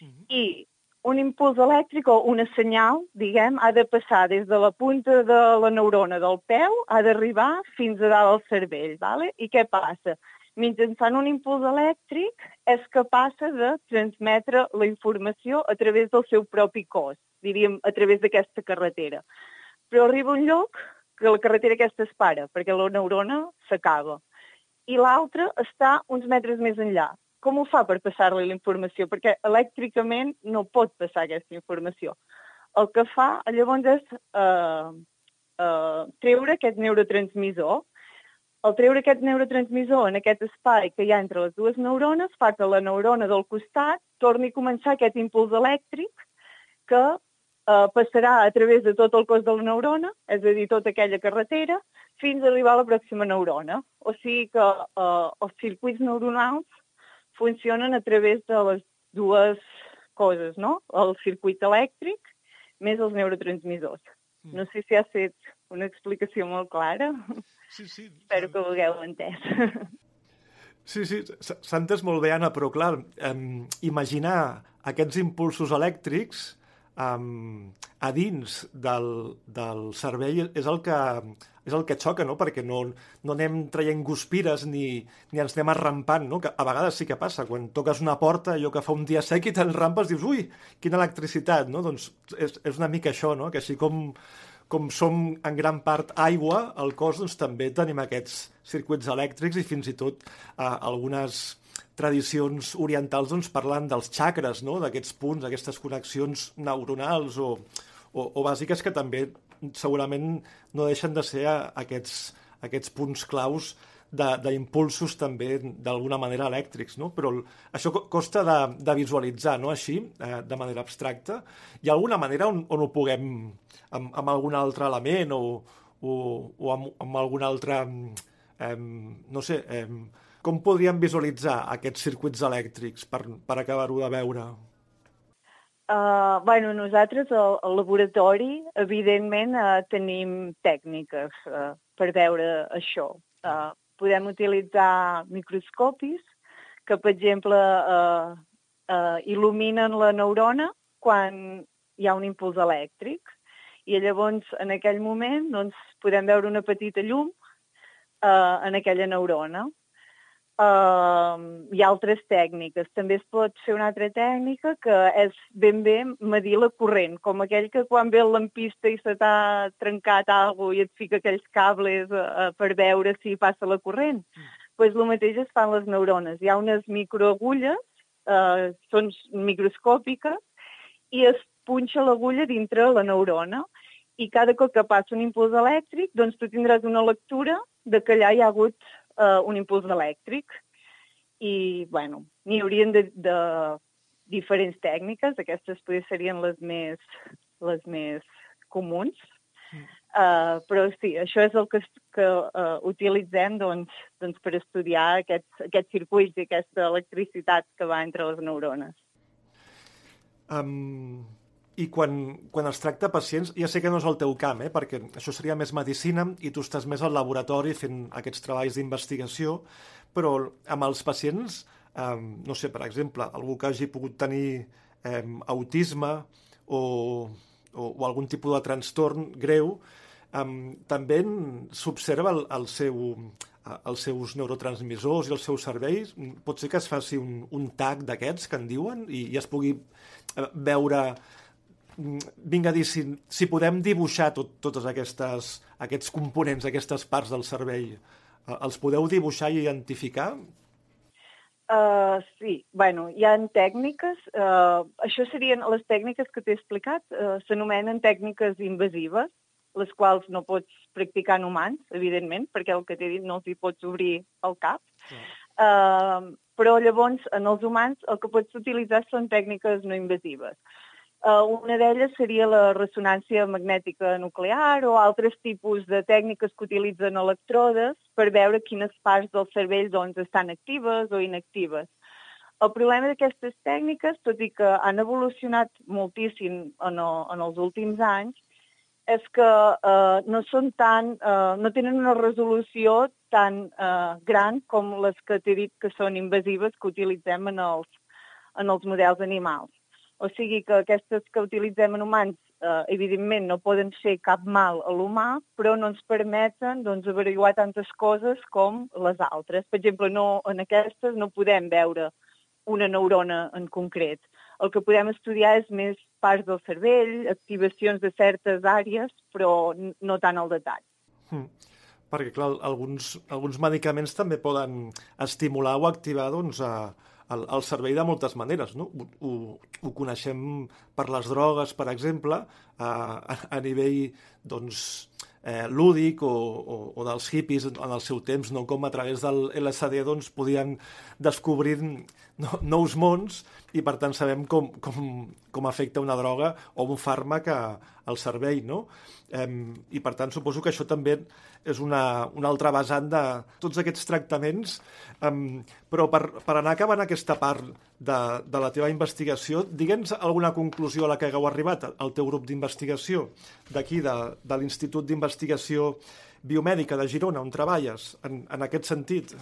Uh -huh. I un impuls elèctric o una senyal, diguem, ha de passar des de la punta de la neurona del peu, ha d'arribar fins a dalt del cervell, ¿vale? I què passa? Mitjançant un impuls elèctric és capaç de transmetre la informació a través del seu propi cos, diríem, a través d'aquesta carretera. Però arriba un lloc que la carretera aquesta es para, perquè la neurona s'acaba. I l'altra està uns metres més enllà. Com ho fa per passar-li la informació? Perquè elèctricament no pot passar aquesta informació. El que fa llavors és eh, eh, treure aquest neurotransmissor el treure aquest neurotransmissor en aquest espai que hi ha entre les dues neurones fa que la neurona del costat torni a començar aquest impuls elèctric que eh, passarà a través de tot el cos de la neurona, és a dir, tota aquella carretera, fins a arribar a la pròxima neurona. O sigui que eh, els circuits neuronals funcionen a través de les dues coses, no? El circuit elèctric més els neurotransmissors. Mm. No sé si ha estat una explicació molt clara. Sí, sí. Espero que ho hagueu entès. Sí, sí, s'ha entès molt bé, Anna, però clar, eh, imaginar aquests impulsos elèctrics eh, a dins del, del cervell és el que, és el que xoca, no? perquè no, no anem traient guspires ni, ni ens anem arrampant, no? que a vegades sí que passa, quan toques una porta, allò que fa un dia sec i te'n rampes, dius, ui, quina electricitat, no? Doncs és, és una mica això, no? que així com com som en gran part aigua, al cos doncs, també tenim aquests circuits elèctrics i fins i tot eh, algunes tradicions orientals doncs, parlen dels xacres, no? d'aquests punts, d'aquestes connexions neuronals o, o, o bàsiques que també segurament no deixen de ser aquests, aquests punts claus d'impulsos també d'alguna manera elèctrics, no? Però això costa de, de visualitzar, no? Així, eh, de manera abstracta. Hi ha alguna manera on, on ho puguem, amb, amb algun altre element o, o, o amb, amb algun altre, eh, no sé, eh, com podríem visualitzar aquests circuits elèctrics per, per acabar-ho de veure? Uh, bueno, nosaltres al, al laboratori, evidentment, uh, tenim tècniques uh, per veure això. Uh, podem utilitzar microscopis que, per exemple, uh, uh, il·luminen la neurona quan hi ha un impuls elèctric i llavors en aquell moment doncs, podem veure una petita llum uh, en aquella neurona. Uh, hi ha altres tècniques. També es pot fer una altra tècnica que és ben bé medir la corrent, com aquell que quan ve el lampista i se t'ha trencat alguna i et fica aquells cables uh, per veure si passa la corrent. Mm. pues el mateix es fan les neurones. Hi ha unes microagulles, uh, són microscòpiques, i es punxa l'agulla dintre la neurona i cada cop que passa un impuls elèctric, doncs tu tindràs una lectura de que allà hi ha hagut eh, un impuls elèctric i, bueno, n'hi haurien de, de diferents tècniques, aquestes potser serien les més, les més comuns, mm. uh, però sí, això és el que, que uh, utilitzem doncs, doncs, per estudiar aquests, aquests circuits i aquesta electricitat que va entre les neurones. Um, i quan, quan es tracta pacients, ja sé que no és el teu camp, eh, perquè això seria més medicina i tu estàs més al laboratori fent aquests treballs d'investigació, però amb els pacients, eh, no sé, per exemple, algú que hagi pogut tenir eh, autisme o, o, o algun tipus de trastorn greu, eh, també s'observa el, el seu, els seus neurotransmissors i els seus serveis. Pot ser que es faci un, un tag d'aquests que en diuen i, i es pugui eh, veure vinga a dir, si, si podem dibuixar tot, totes aquestes, aquests components, aquestes parts del cervell, eh, els podeu dibuixar i identificar? Uh, sí, bueno, hi ha tècniques, uh, això serien les tècniques que t'he explicat, uh, s'anomenen tècniques invasives, les quals no pots practicar en humans, evidentment, perquè el que t'he dit no els hi pots obrir el cap. Sí. Uh, però llavors, en els humans, el que pots utilitzar són tècniques no invasives. Uh, una d'elles seria la ressonància magnètica nuclear o altres tipus de tècniques que utilitzen electrodes per veure quines parts del cervell doncs, estan actives o inactives. El problema d'aquestes tècniques, tot i que han evolucionat moltíssim en, el, en els últims anys, és que eh, no són tan, eh, no tenen una resolució tan eh, gran com les que t'he dit que són invasives que utilitzem en els, en els models animals. O sigui que aquestes que utilitzem en humans, eh, evidentment, no poden fer cap mal a l'humà, però no ens permeten doncs, averiguar tantes coses com les altres. Per exemple, no, en aquestes no podem veure una neurona en concret. El que podem estudiar és més parts del cervell, activacions de certes àrees, però no tant al detall. Hmm. Perquè, clar, alguns, alguns medicaments també poden estimular o activar doncs, a, el, el servei de moltes maneres. No? Ho, ho, coneixem per les drogues, per exemple, a, a nivell doncs, eh, lúdic o, o, o dels hippies en el seu temps, no? com a través del LSD doncs, podien descobrir no, nous mons i per tant sabem com, com, com afecta una droga o un fàrmac al cervell. No? Eh, I per tant suposo que això també és una, una altra vessant de tots aquests tractaments. Um, però per, per anar acabant aquesta part de, de la teva investigació, digue'ns alguna conclusió a la que hagueu arribat al teu grup d'investigació d'aquí, de, de l'Institut d'Investigació Biomèdica de Girona, on treballes, en, en aquest sentit.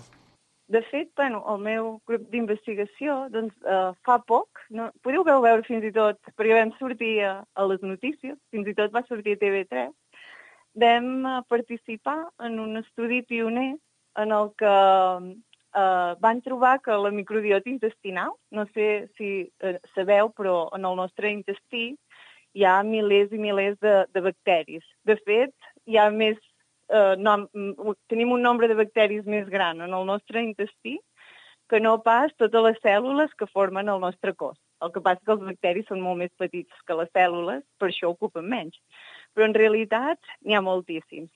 De fet, bueno, el meu grup d'investigació, doncs, uh, fa poc, no, podeu veure fins i tot, perquè vam sortir a, a les notícies, fins i tot va sortir a TV3, vam eh, participar en un estudi pioner en el que eh, van trobar que la microbiota intestinal, no sé si eh, sabeu, però en el nostre intestí hi ha milers i milers de, de bacteris. De fet, hi ha més, eh, no, tenim un nombre de bacteris més gran en el nostre intestí que no pas totes les cèl·lules que formen el nostre cos. El que passa que els bacteris són molt més petits que les cèl·lules, per això ocupen menys però en realitat n'hi ha moltíssims.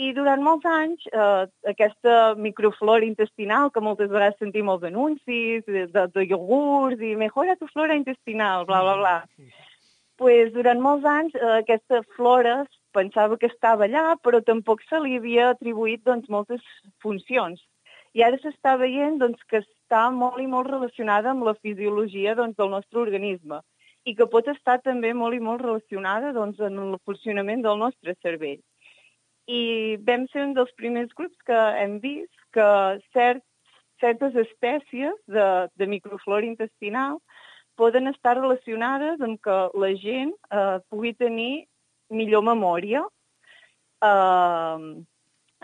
I durant molts anys, eh, aquesta microflora intestinal, que moltes vegades sentim els anuncis de, de, de iogurts i mejora tu flora intestinal, bla, bla, bla. pues, durant molts anys eh, aquesta flora pensava que estava allà, però tampoc se li havia atribuït doncs, moltes funcions. I ara s'està veient doncs, que està molt i molt relacionada amb la fisiologia doncs, del nostre organisme i que pot estar també molt i molt relacionada doncs, en el funcionament del nostre cervell i vam ser un dels primers grups que hem vist que cert, certes espècies de, de microflora intestinal poden estar relacionades amb que la gent eh, pugui tenir millor memòria. Eh,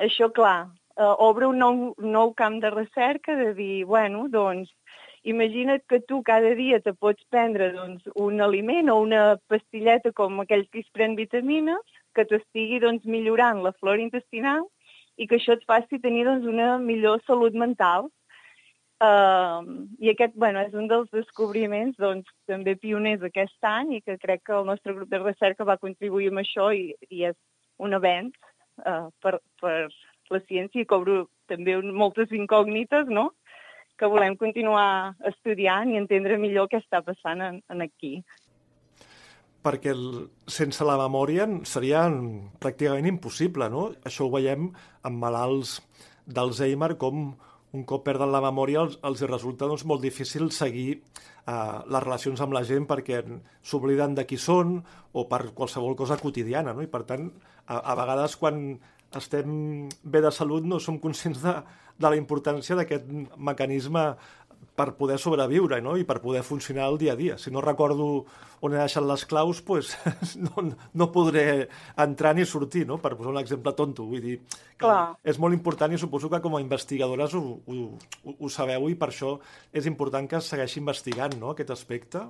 això, clar, eh, obre un nou, nou camp de recerca de dir, bueno, doncs, imagina't que tu cada dia te pots prendre doncs, un aliment o una pastilleta com aquells que es pren vitamines que t'estigui doncs, millorant la flora intestinal i que això et faci tenir doncs, una millor salut mental. Uh, I aquest bueno, és un dels descobriments doncs, també pioners aquest any i que crec que el nostre grup de recerca va contribuir amb això i, i és un avenç uh, per, per la ciència i cobro també un, moltes incògnites, no?, que volem continuar estudiant i entendre millor què està passant en, en aquí perquè el, sense la memòria seria pràcticament impossible, no? Això ho veiem amb malalts d'Alzheimer, com un cop perden la memòria els, els resulta doncs, molt difícil seguir eh, les relacions amb la gent perquè s'obliden de qui són o per qualsevol cosa quotidiana. No? I per tant, a, a vegades quan estem bé de salut no som conscients de, de la importància d'aquest mecanisme per poder sobreviure no? i per poder funcionar el dia a dia. Si no recordo on he deixat les claus, pues, no, no podré entrar ni sortir, no? per posar un exemple tonto. Vull dir, Clar. és molt important i suposo que com a investigadores ho, ho, ho sabeu i per això és important que es segueixi investigant no? aquest aspecte.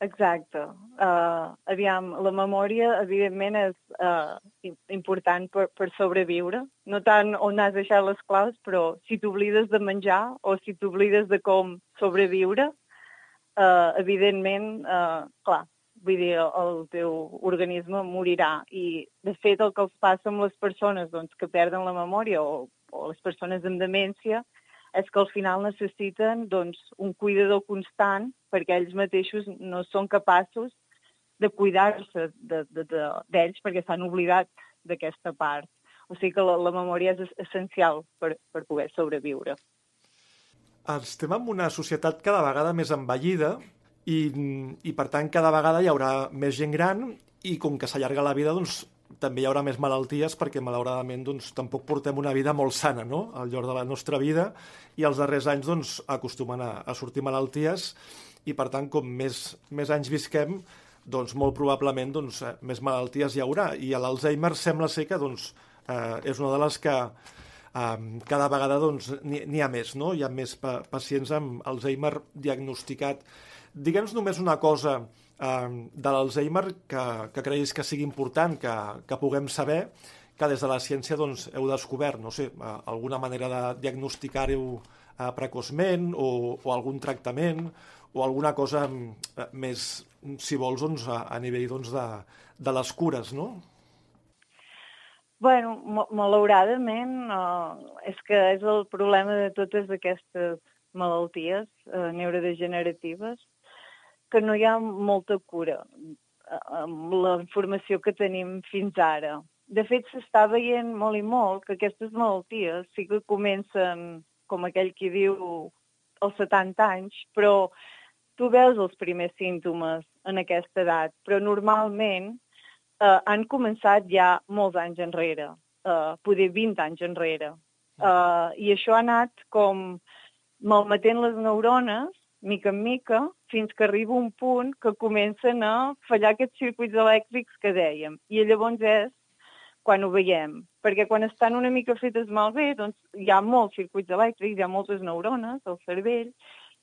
Exacte. Uh, aviam, la memòria, evidentment, és uh, important per, per sobreviure. No tant on has deixat les claus, però si t'oblides de menjar o si t'oblides de com sobreviure, uh, evidentment, uh, clar, vull dir, el teu organisme morirà. I, de fet, el que els passa amb les persones doncs, que perden la memòria o, o les persones amb demència és que al final necessiten doncs, un cuidador constant perquè ells mateixos no són capaços de cuidar-se d'ells de, de, de, perquè s'han oblidat d'aquesta part. O sigui que la, la memòria és essencial per, per poder sobreviure. Estem en una societat cada vegada més envellida i, i per tant cada vegada hi haurà més gent gran i com que s'allarga la vida doncs també hi haurà més malalties perquè, malauradament, doncs, tampoc portem una vida molt sana no? al llarg de la nostra vida i els darrers anys doncs, acostumen a, a sortir malalties i, per tant, com més, més anys visquem, doncs, molt probablement doncs, eh, més malalties hi haurà. I l'Alzheimer sembla ser que doncs, eh, és una de les que eh, cada vegada doncs, n'hi doncs, ha més, no? Hi ha més pa pacients amb Alzheimer diagnosticat. Digue'ns només una cosa de l'Alzheimer que, que creguis que sigui important que, que puguem saber que des de la ciència doncs, heu descobert, no sé, alguna manera de diagnosticar-ho eh, precoçment o, o algun tractament o alguna cosa eh, més, si vols, doncs, a, a nivell doncs, de, de les cures, no? Bueno, malauradament, uh, és que és el problema de totes aquestes malalties uh, neurodegeneratives, que no hi ha molta cura eh, amb la informació que tenim fins ara. De fet, s'està veient molt i molt que aquestes malalties sí que comencen, com aquell qui diu, als 70 anys, però tu veus els primers símptomes en aquesta edat, però normalment eh, han començat ja molts anys enrere, eh, poder 20 anys enrere. Eh, I això ha anat com malmetent les neurones mica en mica, fins que arriba un punt que comencen a fallar aquests circuits elèctrics que dèiem. I llavors és quan ho veiem. Perquè quan estan una mica fetes malbé, doncs hi ha molts circuits elèctrics, hi ha moltes neurones al cervell,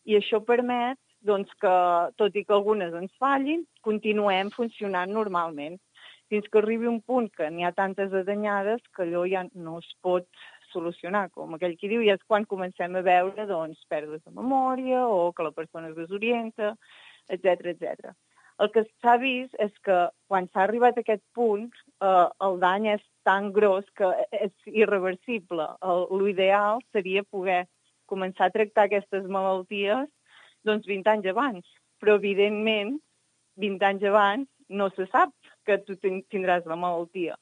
i això permet doncs, que, tot i que algunes ens fallin, continuem funcionant normalment fins que arribi un punt que n'hi ha tantes adanyades que allò ja no es pot solucionar, com aquell qui diu, i és quan comencem a veure doncs, pèrdues de memòria o que la persona es desorienta, etc etc. El que s'ha vist és que quan s'ha arribat a aquest punt, eh, el dany és tan gros que és irreversible. L'ideal seria poder començar a tractar aquestes malalties doncs 20 anys abans. Però, evidentment, 20 anys abans no se sap que tu tindràs la malaltia.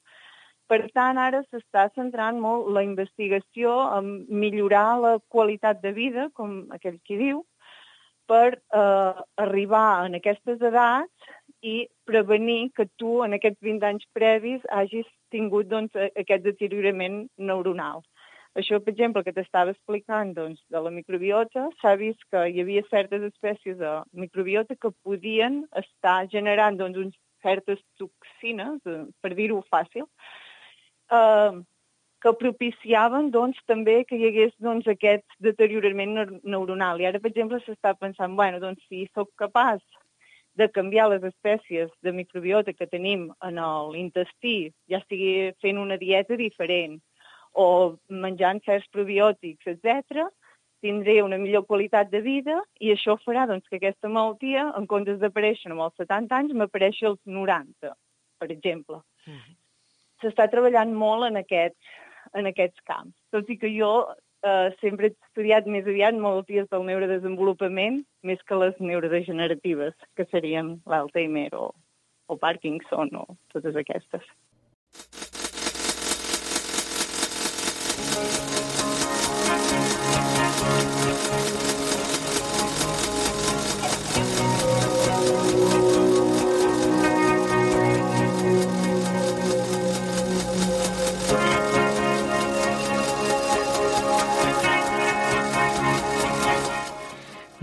Per tant, ara s'està centrant molt la investigació en millorar la qualitat de vida, com aquell qui diu, per eh, arribar en aquestes edats i prevenir que tu en aquests 20 anys previs hagis tingut doncs, aquest deteriorament neuronal. Això, per exemple, que t'estava explicant doncs, de la microbiota, s'ha vist que hi havia certes espècies de microbiota que podien estar generant doncs, uns certes toxines, eh, per dir-ho fàcil, eh, que propiciaven doncs, també que hi hagués doncs, aquest deteriorament neuronal. I ara, per exemple, s'està pensant, bueno, doncs, si sóc capaç de canviar les espècies de microbiota que tenim en l'intestí, ja sigui fent una dieta diferent o menjant certs probiòtics, etc, tindré una millor qualitat de vida i això farà doncs, que aquesta malaltia, en comptes d'aparèixer amb els 70 anys, m'apareixi als 90, per exemple. Mm -hmm. S'està treballant molt en aquests, en aquests camps. Tot i que jo eh, sempre he estudiat més aviat malalties del neurodesenvolupament més que les neurodegeneratives, que serien l'Alzheimer o, o Parkinson o totes aquestes.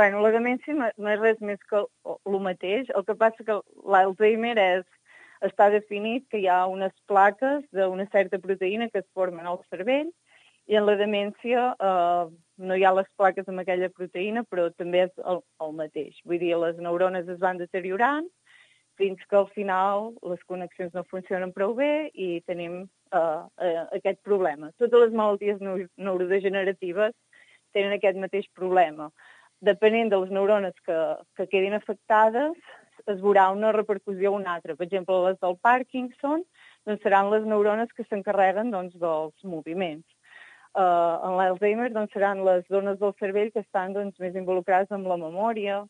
Bueno, la demència no, no és res més que el mateix. El que passa que l'Alzheimer és, està definit que hi ha unes plaques d'una certa proteïna que es formen al cervell i en la demència eh, no hi ha les plaques amb aquella proteïna, però també és el, el mateix. Vull dir, les neurones es van deteriorant fins que al final les connexions no funcionen prou bé i tenim eh, eh, aquest problema. Totes les malalties neurodegeneratives tenen aquest mateix problema depenent de les neurones que, que quedin afectades, es veurà una repercussió o una altra. Per exemple, les del Parkinson doncs, seran les neurones que s'encarreguen doncs, dels moviments. Uh, en l'Alzheimer doncs, seran les zones del cervell que estan doncs, més involucrades amb la memòria.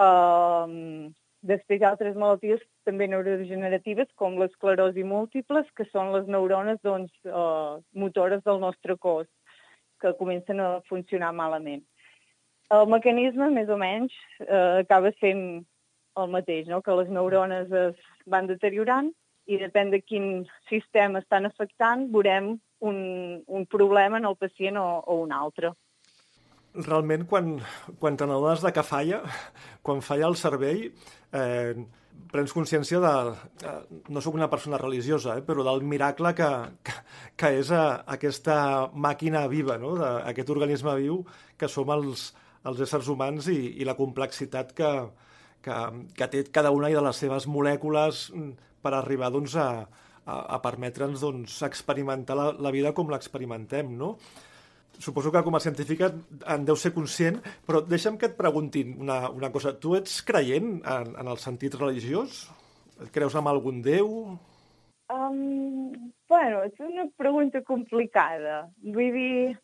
Uh, després altres malalties també neurodegeneratives com l'esclerosi múltiples, que són les neurones doncs, uh, motores del nostre cos, que comencen a funcionar malament el mecanisme, més o menys, eh, acaba sent el mateix, no? que les neurones es van deteriorant i depèn de quin sistema estan afectant, veurem un, un problema en el pacient o, o un altre. Realment, quan, quan te n'adones de que falla, quan falla el cervell, eh, prens consciència de... Eh, no sóc una persona religiosa, eh, però del miracle que, que, que és a, eh, aquesta màquina viva, no? de, aquest organisme viu que som els, els éssers humans i, i la complexitat que, que, que té cada una de les seves molècules per arribar doncs, a, a, a permetre'ns doncs, experimentar la, la vida com l'experimentem, no? Suposo que com a científica en deu ser conscient, però deixa'm que et preguntin una, una cosa. Tu ets creient en, en el sentit religiós? Et creus en algun déu? Um, bueno, és una pregunta complicada. Vull dir,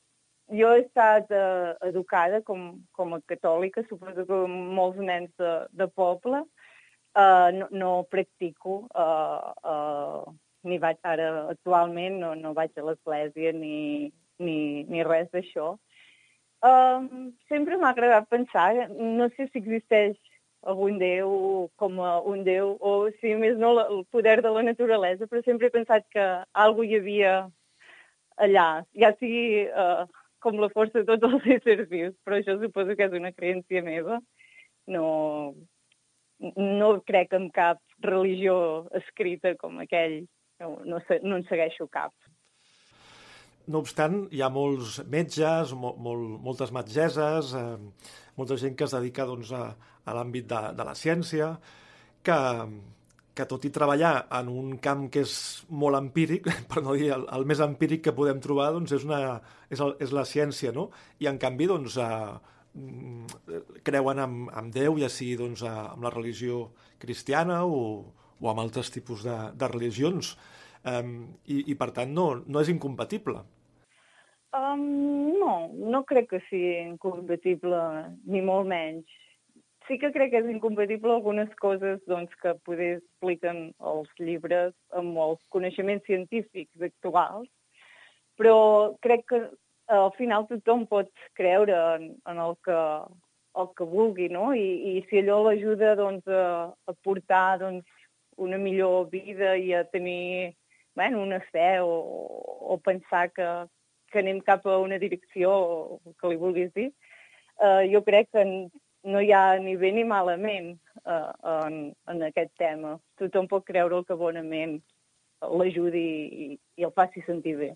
jo he estat eh, educada com, com a catòlica, suposo que molts nens de, de poble. Uh, no, no practico, uh, uh, ni vaig ara actualment, no, no vaig a l'església ni, ni, ni res d'això. Um, sempre m'ha agradat pensar, no sé si existeix algun déu com a un déu, o si més no el poder de la naturalesa, però sempre he pensat que alguna hi havia allà, ja sigui uh, com la força de tots els éssers vius, però això suposo que és una creència meva. No, no crec en cap religió escrita com aquell, no, no, no en segueixo cap. No obstant, hi ha molts metges, mo, mol, moltes metgeses, eh, molta gent que es dedica doncs, a, a l'àmbit de, de la ciència, que, que tot i treballar en un camp que és molt empíric, per no dir el, el més empíric que podem trobar, doncs és, una, és, el, és la ciència, no? I en canvi, doncs, eh, creuen en, en Déu, ja sigui doncs, amb la religió cristiana o, o amb altres tipus de, de religions. Um, i, I, per tant, no, no és incompatible. Um, no, no crec que sigui incompatible, ni molt menys sí que crec que és incompatible algunes coses doncs, que poder expliquen els llibres amb els coneixements científics actuals, però crec que al final tothom pot creure en, en el, que, el que vulgui, no? I, i si allò l'ajuda doncs, a, a portar doncs, una millor vida i a tenir bueno, una fe o, o pensar que, que anem cap a una direcció, que li vulguis dir, eh, jo crec que no hi ha ni bé ni malament uh, en, en aquest tema. Tothom pot creure el que bonament l'ajudi i, i el faci sentir bé.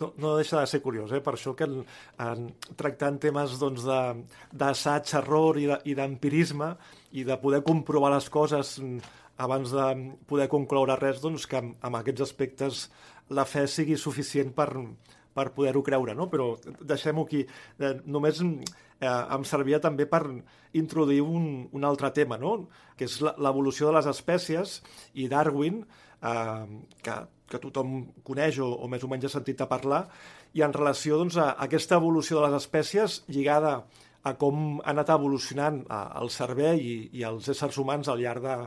No, no deixa de ser curiós, eh? per això que en, en, tractant temes d'assaig, doncs, error i d'empirisme i de poder comprovar les coses abans de poder concloure res, doncs, que amb aquests aspectes la fe sigui suficient per, per poder-ho creure, no? Però deixem-ho aquí. Eh, només eh, em servia també per introduir un, un altre tema, no? Que és l'evolució de les espècies i Darwin, eh, que, que tothom coneix o, o més o menys ha sentit a parlar, i en relació doncs, a aquesta evolució de les espècies lligada a com ha anat evolucionant eh, el cervell i, i els éssers humans al llarg de,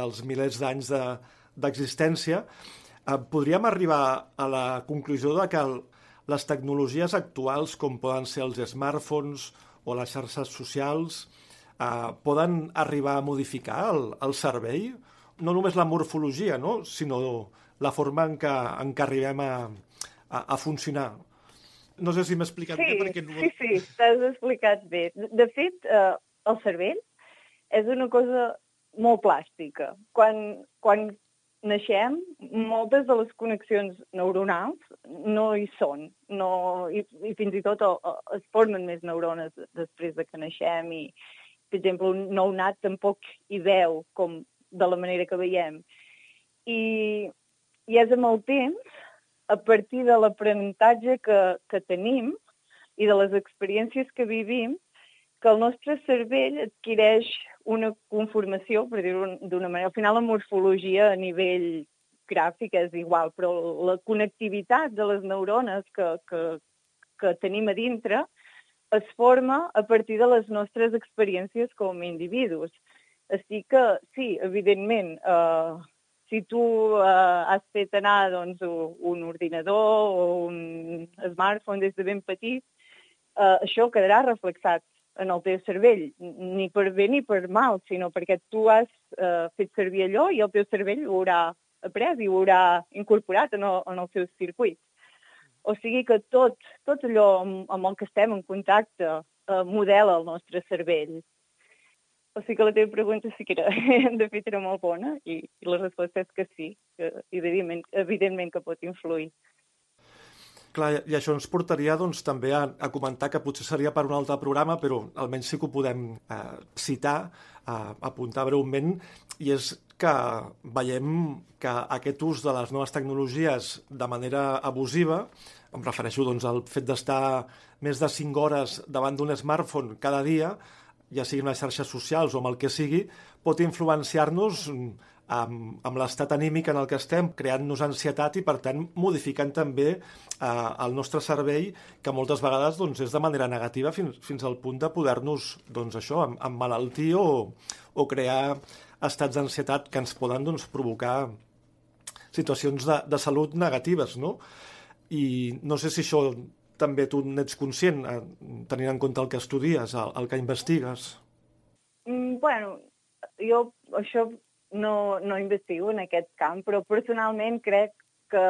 dels milers d'anys d'existència, de, eh, podríem arribar a la conclusió de que el, les tecnologies actuals, com poden ser els smartphones o les xarxes socials, eh, poden arribar a modificar el, el cervell, no només la morfologia, no? sinó la forma en què, en què arribem a, a, a funcionar. No sé si m'he explicat sí, bé. Perquè no... Sí, sí, t'has explicat bé. De fet, eh, el cervell és una cosa molt plàstica. Quan, quan naixem, moltes de les connexions neuronals no hi són. No, i, i fins i tot o, o, es formen més neurones després de que naixem i, per exemple, un nou nat tampoc hi veu com de la manera que veiem. I, i és amb el temps, a partir de l'aprenentatge que, que tenim i de les experiències que vivim, que el nostre cervell adquireix una conformació, per dir-ho d'una manera. Al final la morfologia a nivell gràfic és igual, però la connectivitat de les neurones que, que, que tenim a dintre es forma a partir de les nostres experiències com a individus. Així que, sí, evidentment, eh, si tu eh, has fet anar doncs, un ordinador o un smartphone des de ben petit, eh, això quedarà reflexat en el teu cervell, ni per bé ni per mal, sinó perquè tu has eh, fet servir allò i el teu cervell ho haurà après i ho haurà incorporat en, el, en els seus circuits. O sigui que tot, tot allò amb, amb el que estem en contacte eh, modela el nostre cervell. O sigui que la teva pregunta sí que era, de fet era molt bona i, i la resposta és que sí, que evidentment, evidentment que pot influir. Clar, i això ens portaria doncs, també a, a comentar que potser seria per un altre programa, però almenys sí que ho podem eh, citar, eh, apuntar breument, i és que veiem que aquest ús de les noves tecnologies de manera abusiva, em refereixo doncs, al fet d'estar més de 5 hores davant d'un smartphone cada dia, ja sigui en les xarxes socials o amb el que sigui, pot influenciar-nos amb, amb l'estat anímic en el que estem, creant-nos ansietat i, per tant, modificant també eh, el nostre cervell, que moltes vegades doncs, és de manera negativa fins, fins al punt de poder-nos, doncs, això, emmalaltir o, o crear estats d'ansietat que ens poden doncs, provocar situacions de, de salut negatives, no? I no sé si això també tu n'ets conscient, eh, tenint en compte el que estudies, el, el que investigues. Mm, bueno, jo això no, no investigo en aquest camp, però personalment crec que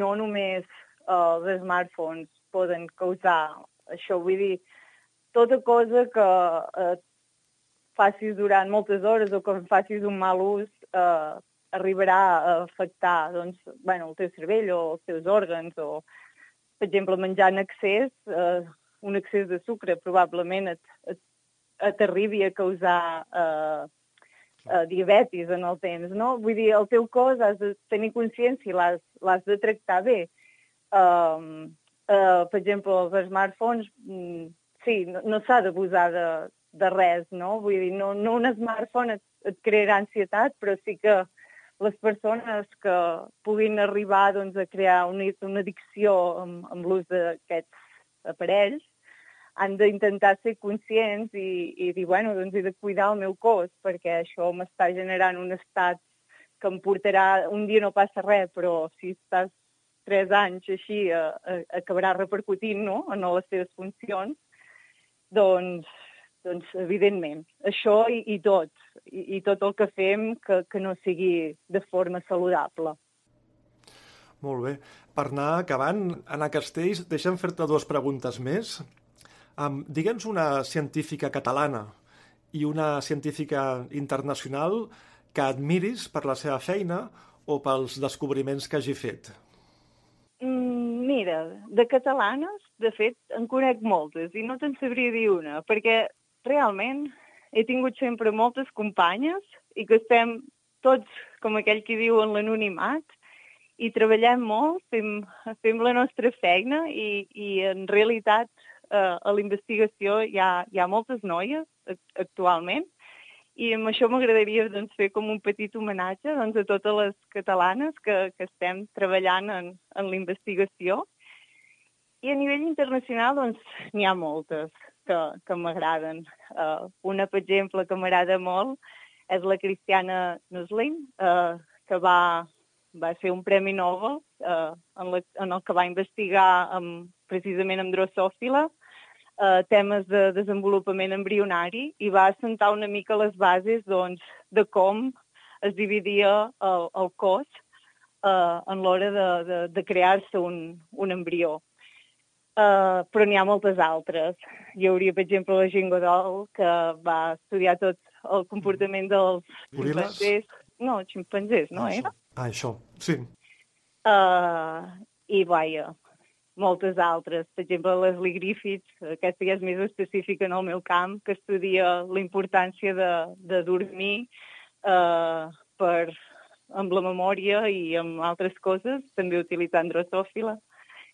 no només eh, els smartphones poden causar això, vull dir, tota cosa que eh, facis durant moltes hores o que facis un mal ús eh, arribarà a afectar doncs, bueno, el teu cervell o els teus òrgans o, per exemple, menjar en excés, eh, un excés de sucre probablement et, et, arribi a causar eh, eh, diabetis en el temps, no? Vull dir, el teu cos has de tenir consciència i l'has de tractar bé. Um, uh, per exemple, els smartphones, mm, sí, no, no s'ha d'abusar de, de res, no? Vull dir, no, no un smartphone et, et crearà ansietat, però sí que les persones que puguin arribar doncs, a crear una, una addicció amb, amb l'ús d'aquests aparells han d'intentar ser conscients i, i dir, bueno, doncs he de cuidar el meu cos perquè això m'està generant un estat que em portarà, un dia no passa res, però si estàs tres anys així a, a, acabarà repercutint no? en les teves funcions, doncs, doncs evidentment, això i, i tot, i, i tot el que fem que, que no sigui de forma saludable. Molt bé. Per anar acabant, Anna Castells, deixa'm fer-te dues preguntes més. Um, Digue'ns una científica catalana i una científica internacional que admiris per la seva feina o pels descobriments que hagi fet. Mm, mira, de catalanes, de fet, en conec moltes i no te'n sabria dir una, perquè realment he tingut sempre moltes companyes i que estem tots, com aquell que diu, en l'anonimat i treballem molt, fem, fem la nostra feina i, i en realitat eh, a la investigació hi ha, hi ha moltes noies actualment i amb això m'agradaria doncs, fer com un petit homenatge doncs, a totes les catalanes que, que estem treballant en, en la investigació. I a nivell internacional doncs, n'hi ha moltes que, que m'agraden. Uh, una, per exemple, que m'agrada molt és la Cristiana Nuslin, uh, que va, va ser un Premi Nobel uh, en, la, en el que va investigar amb, precisament amb drosòfila eh, temes de desenvolupament embrionari i va assentar una mica les bases doncs, de com es dividia el, el cos eh, en l'hora de, de, de crear-se un, un embrió. Uh, però n'hi ha moltes altres. Hi hauria, per exemple, la Jane Goodall, que va estudiar tot el comportament dels ximpanzés. No, ximpanzés, no ah, era? Ah, això, sí. Uh, I, vaja, moltes altres. Per exemple, Leslie Griffiths, aquesta ja és més específica en el meu camp, que estudia la importància de, de dormir eh, per, amb la memòria i amb altres coses, també utilitzant drosòfila.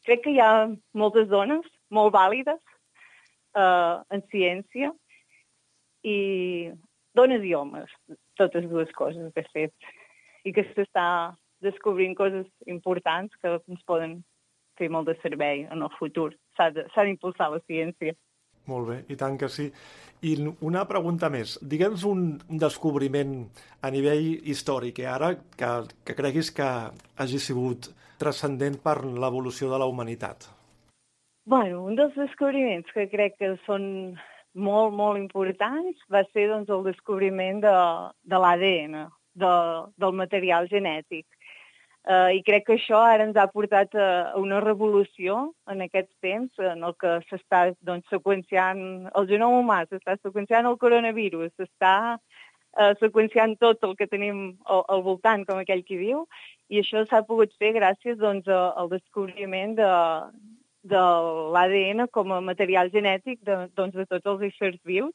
Crec que hi ha moltes dones molt vàlides eh, en ciència i dones i homes, totes dues coses, de fet, i que s'està descobrint coses importants que ens poden fer molt de servei en el futur. S'ha d'impulsar la ciència. Molt bé, i tant que sí. I una pregunta més. Digue'ns un, descobriment a nivell històric, eh, ara, que, que creguis que hagi sigut transcendent per l'evolució de la humanitat. Bueno, un dels descobriments que crec que són molt, molt importants va ser doncs, el descobriment de, de l'ADN, de, del material genètic. Uh, I crec que això ara ens ha portat a, a una revolució en aquests temps en el que s'està doncs, seqüenciant el genom humà, s'està seqüenciant el coronavirus, s'està uh, seqüenciant tot el que tenim al, al voltant, com aquell qui diu, i això s'ha pogut fer gràcies doncs, a, al descobriment de, de l'ADN com a material genètic de, doncs, de tots els éssers vius.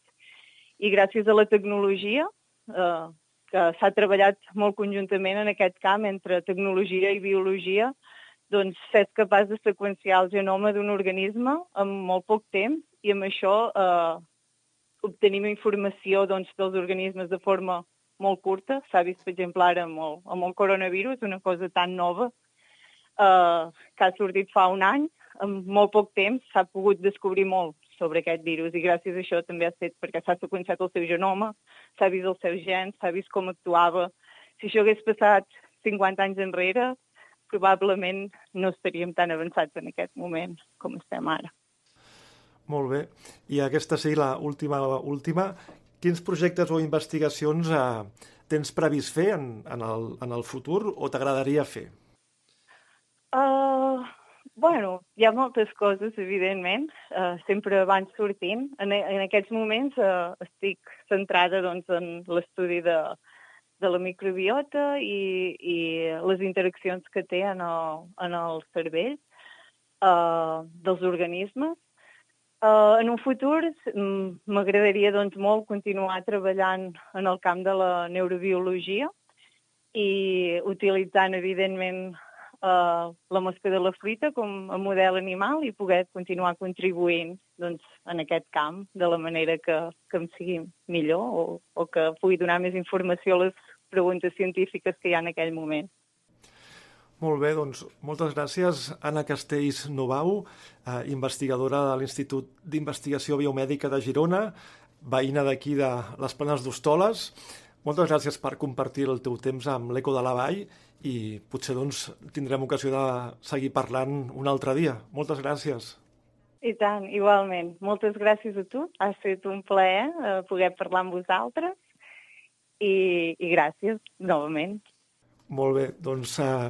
I gràcies a la tecnologia, eh, que s'ha treballat molt conjuntament en aquest camp entre tecnologia i biologia, doncs s'és capaç de seqüenciar el genoma d'un organisme en molt poc temps i amb això eh, obtenim informació doncs, dels organismes de forma molt curta. S'ha vist, per exemple, ara amb el, amb el coronavirus, una cosa tan nova eh, que ha sortit fa un any. En molt poc temps s'ha pogut descobrir molt sobre aquest virus i gràcies a això també ha fet perquè s'ha seqüenciat el seu genoma, s'ha vist els seus gens, s'ha vist com actuava. Si això hagués passat 50 anys enrere, probablement no estaríem tan avançats en aquest moment com estem ara. Molt bé. I aquesta sí, la última, última. Quins projectes o investigacions eh, tens previst fer en, en, el, en el futur o t'agradaria fer? Bueno, hi ha moltes coses, evidentment, uh, sempre van sortint. En, en aquests moments uh, estic centrada doncs, en l'estudi de, de la microbiota i, i les interaccions que té en el, en el cervell uh, dels organismes. Uh, en un futur m'agradaria doncs, molt continuar treballant en el camp de la neurobiologia i utilitzant, evidentment, uh, la mosca de la fruita com a model animal i poder continuar contribuint doncs, en aquest camp de la manera que, que em sigui millor o, o que pugui donar més informació a les preguntes científiques que hi ha en aquell moment. Molt bé, doncs moltes gràcies, Anna Castells Novau, eh, investigadora de l'Institut d'Investigació Biomèdica de Girona, veïna d'aquí de les Planes d'Hostoles. Moltes gràcies per compartir el teu temps amb l'Eco de la Vall i potser doncs, tindrem ocasió de seguir parlant un altre dia. Moltes gràcies. I tant, igualment. Moltes gràcies a tu. Ha estat un plaer eh, poder parlar amb vosaltres i, i gràcies novament. Molt bé, doncs uh,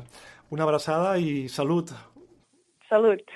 una abraçada i salut. Salut.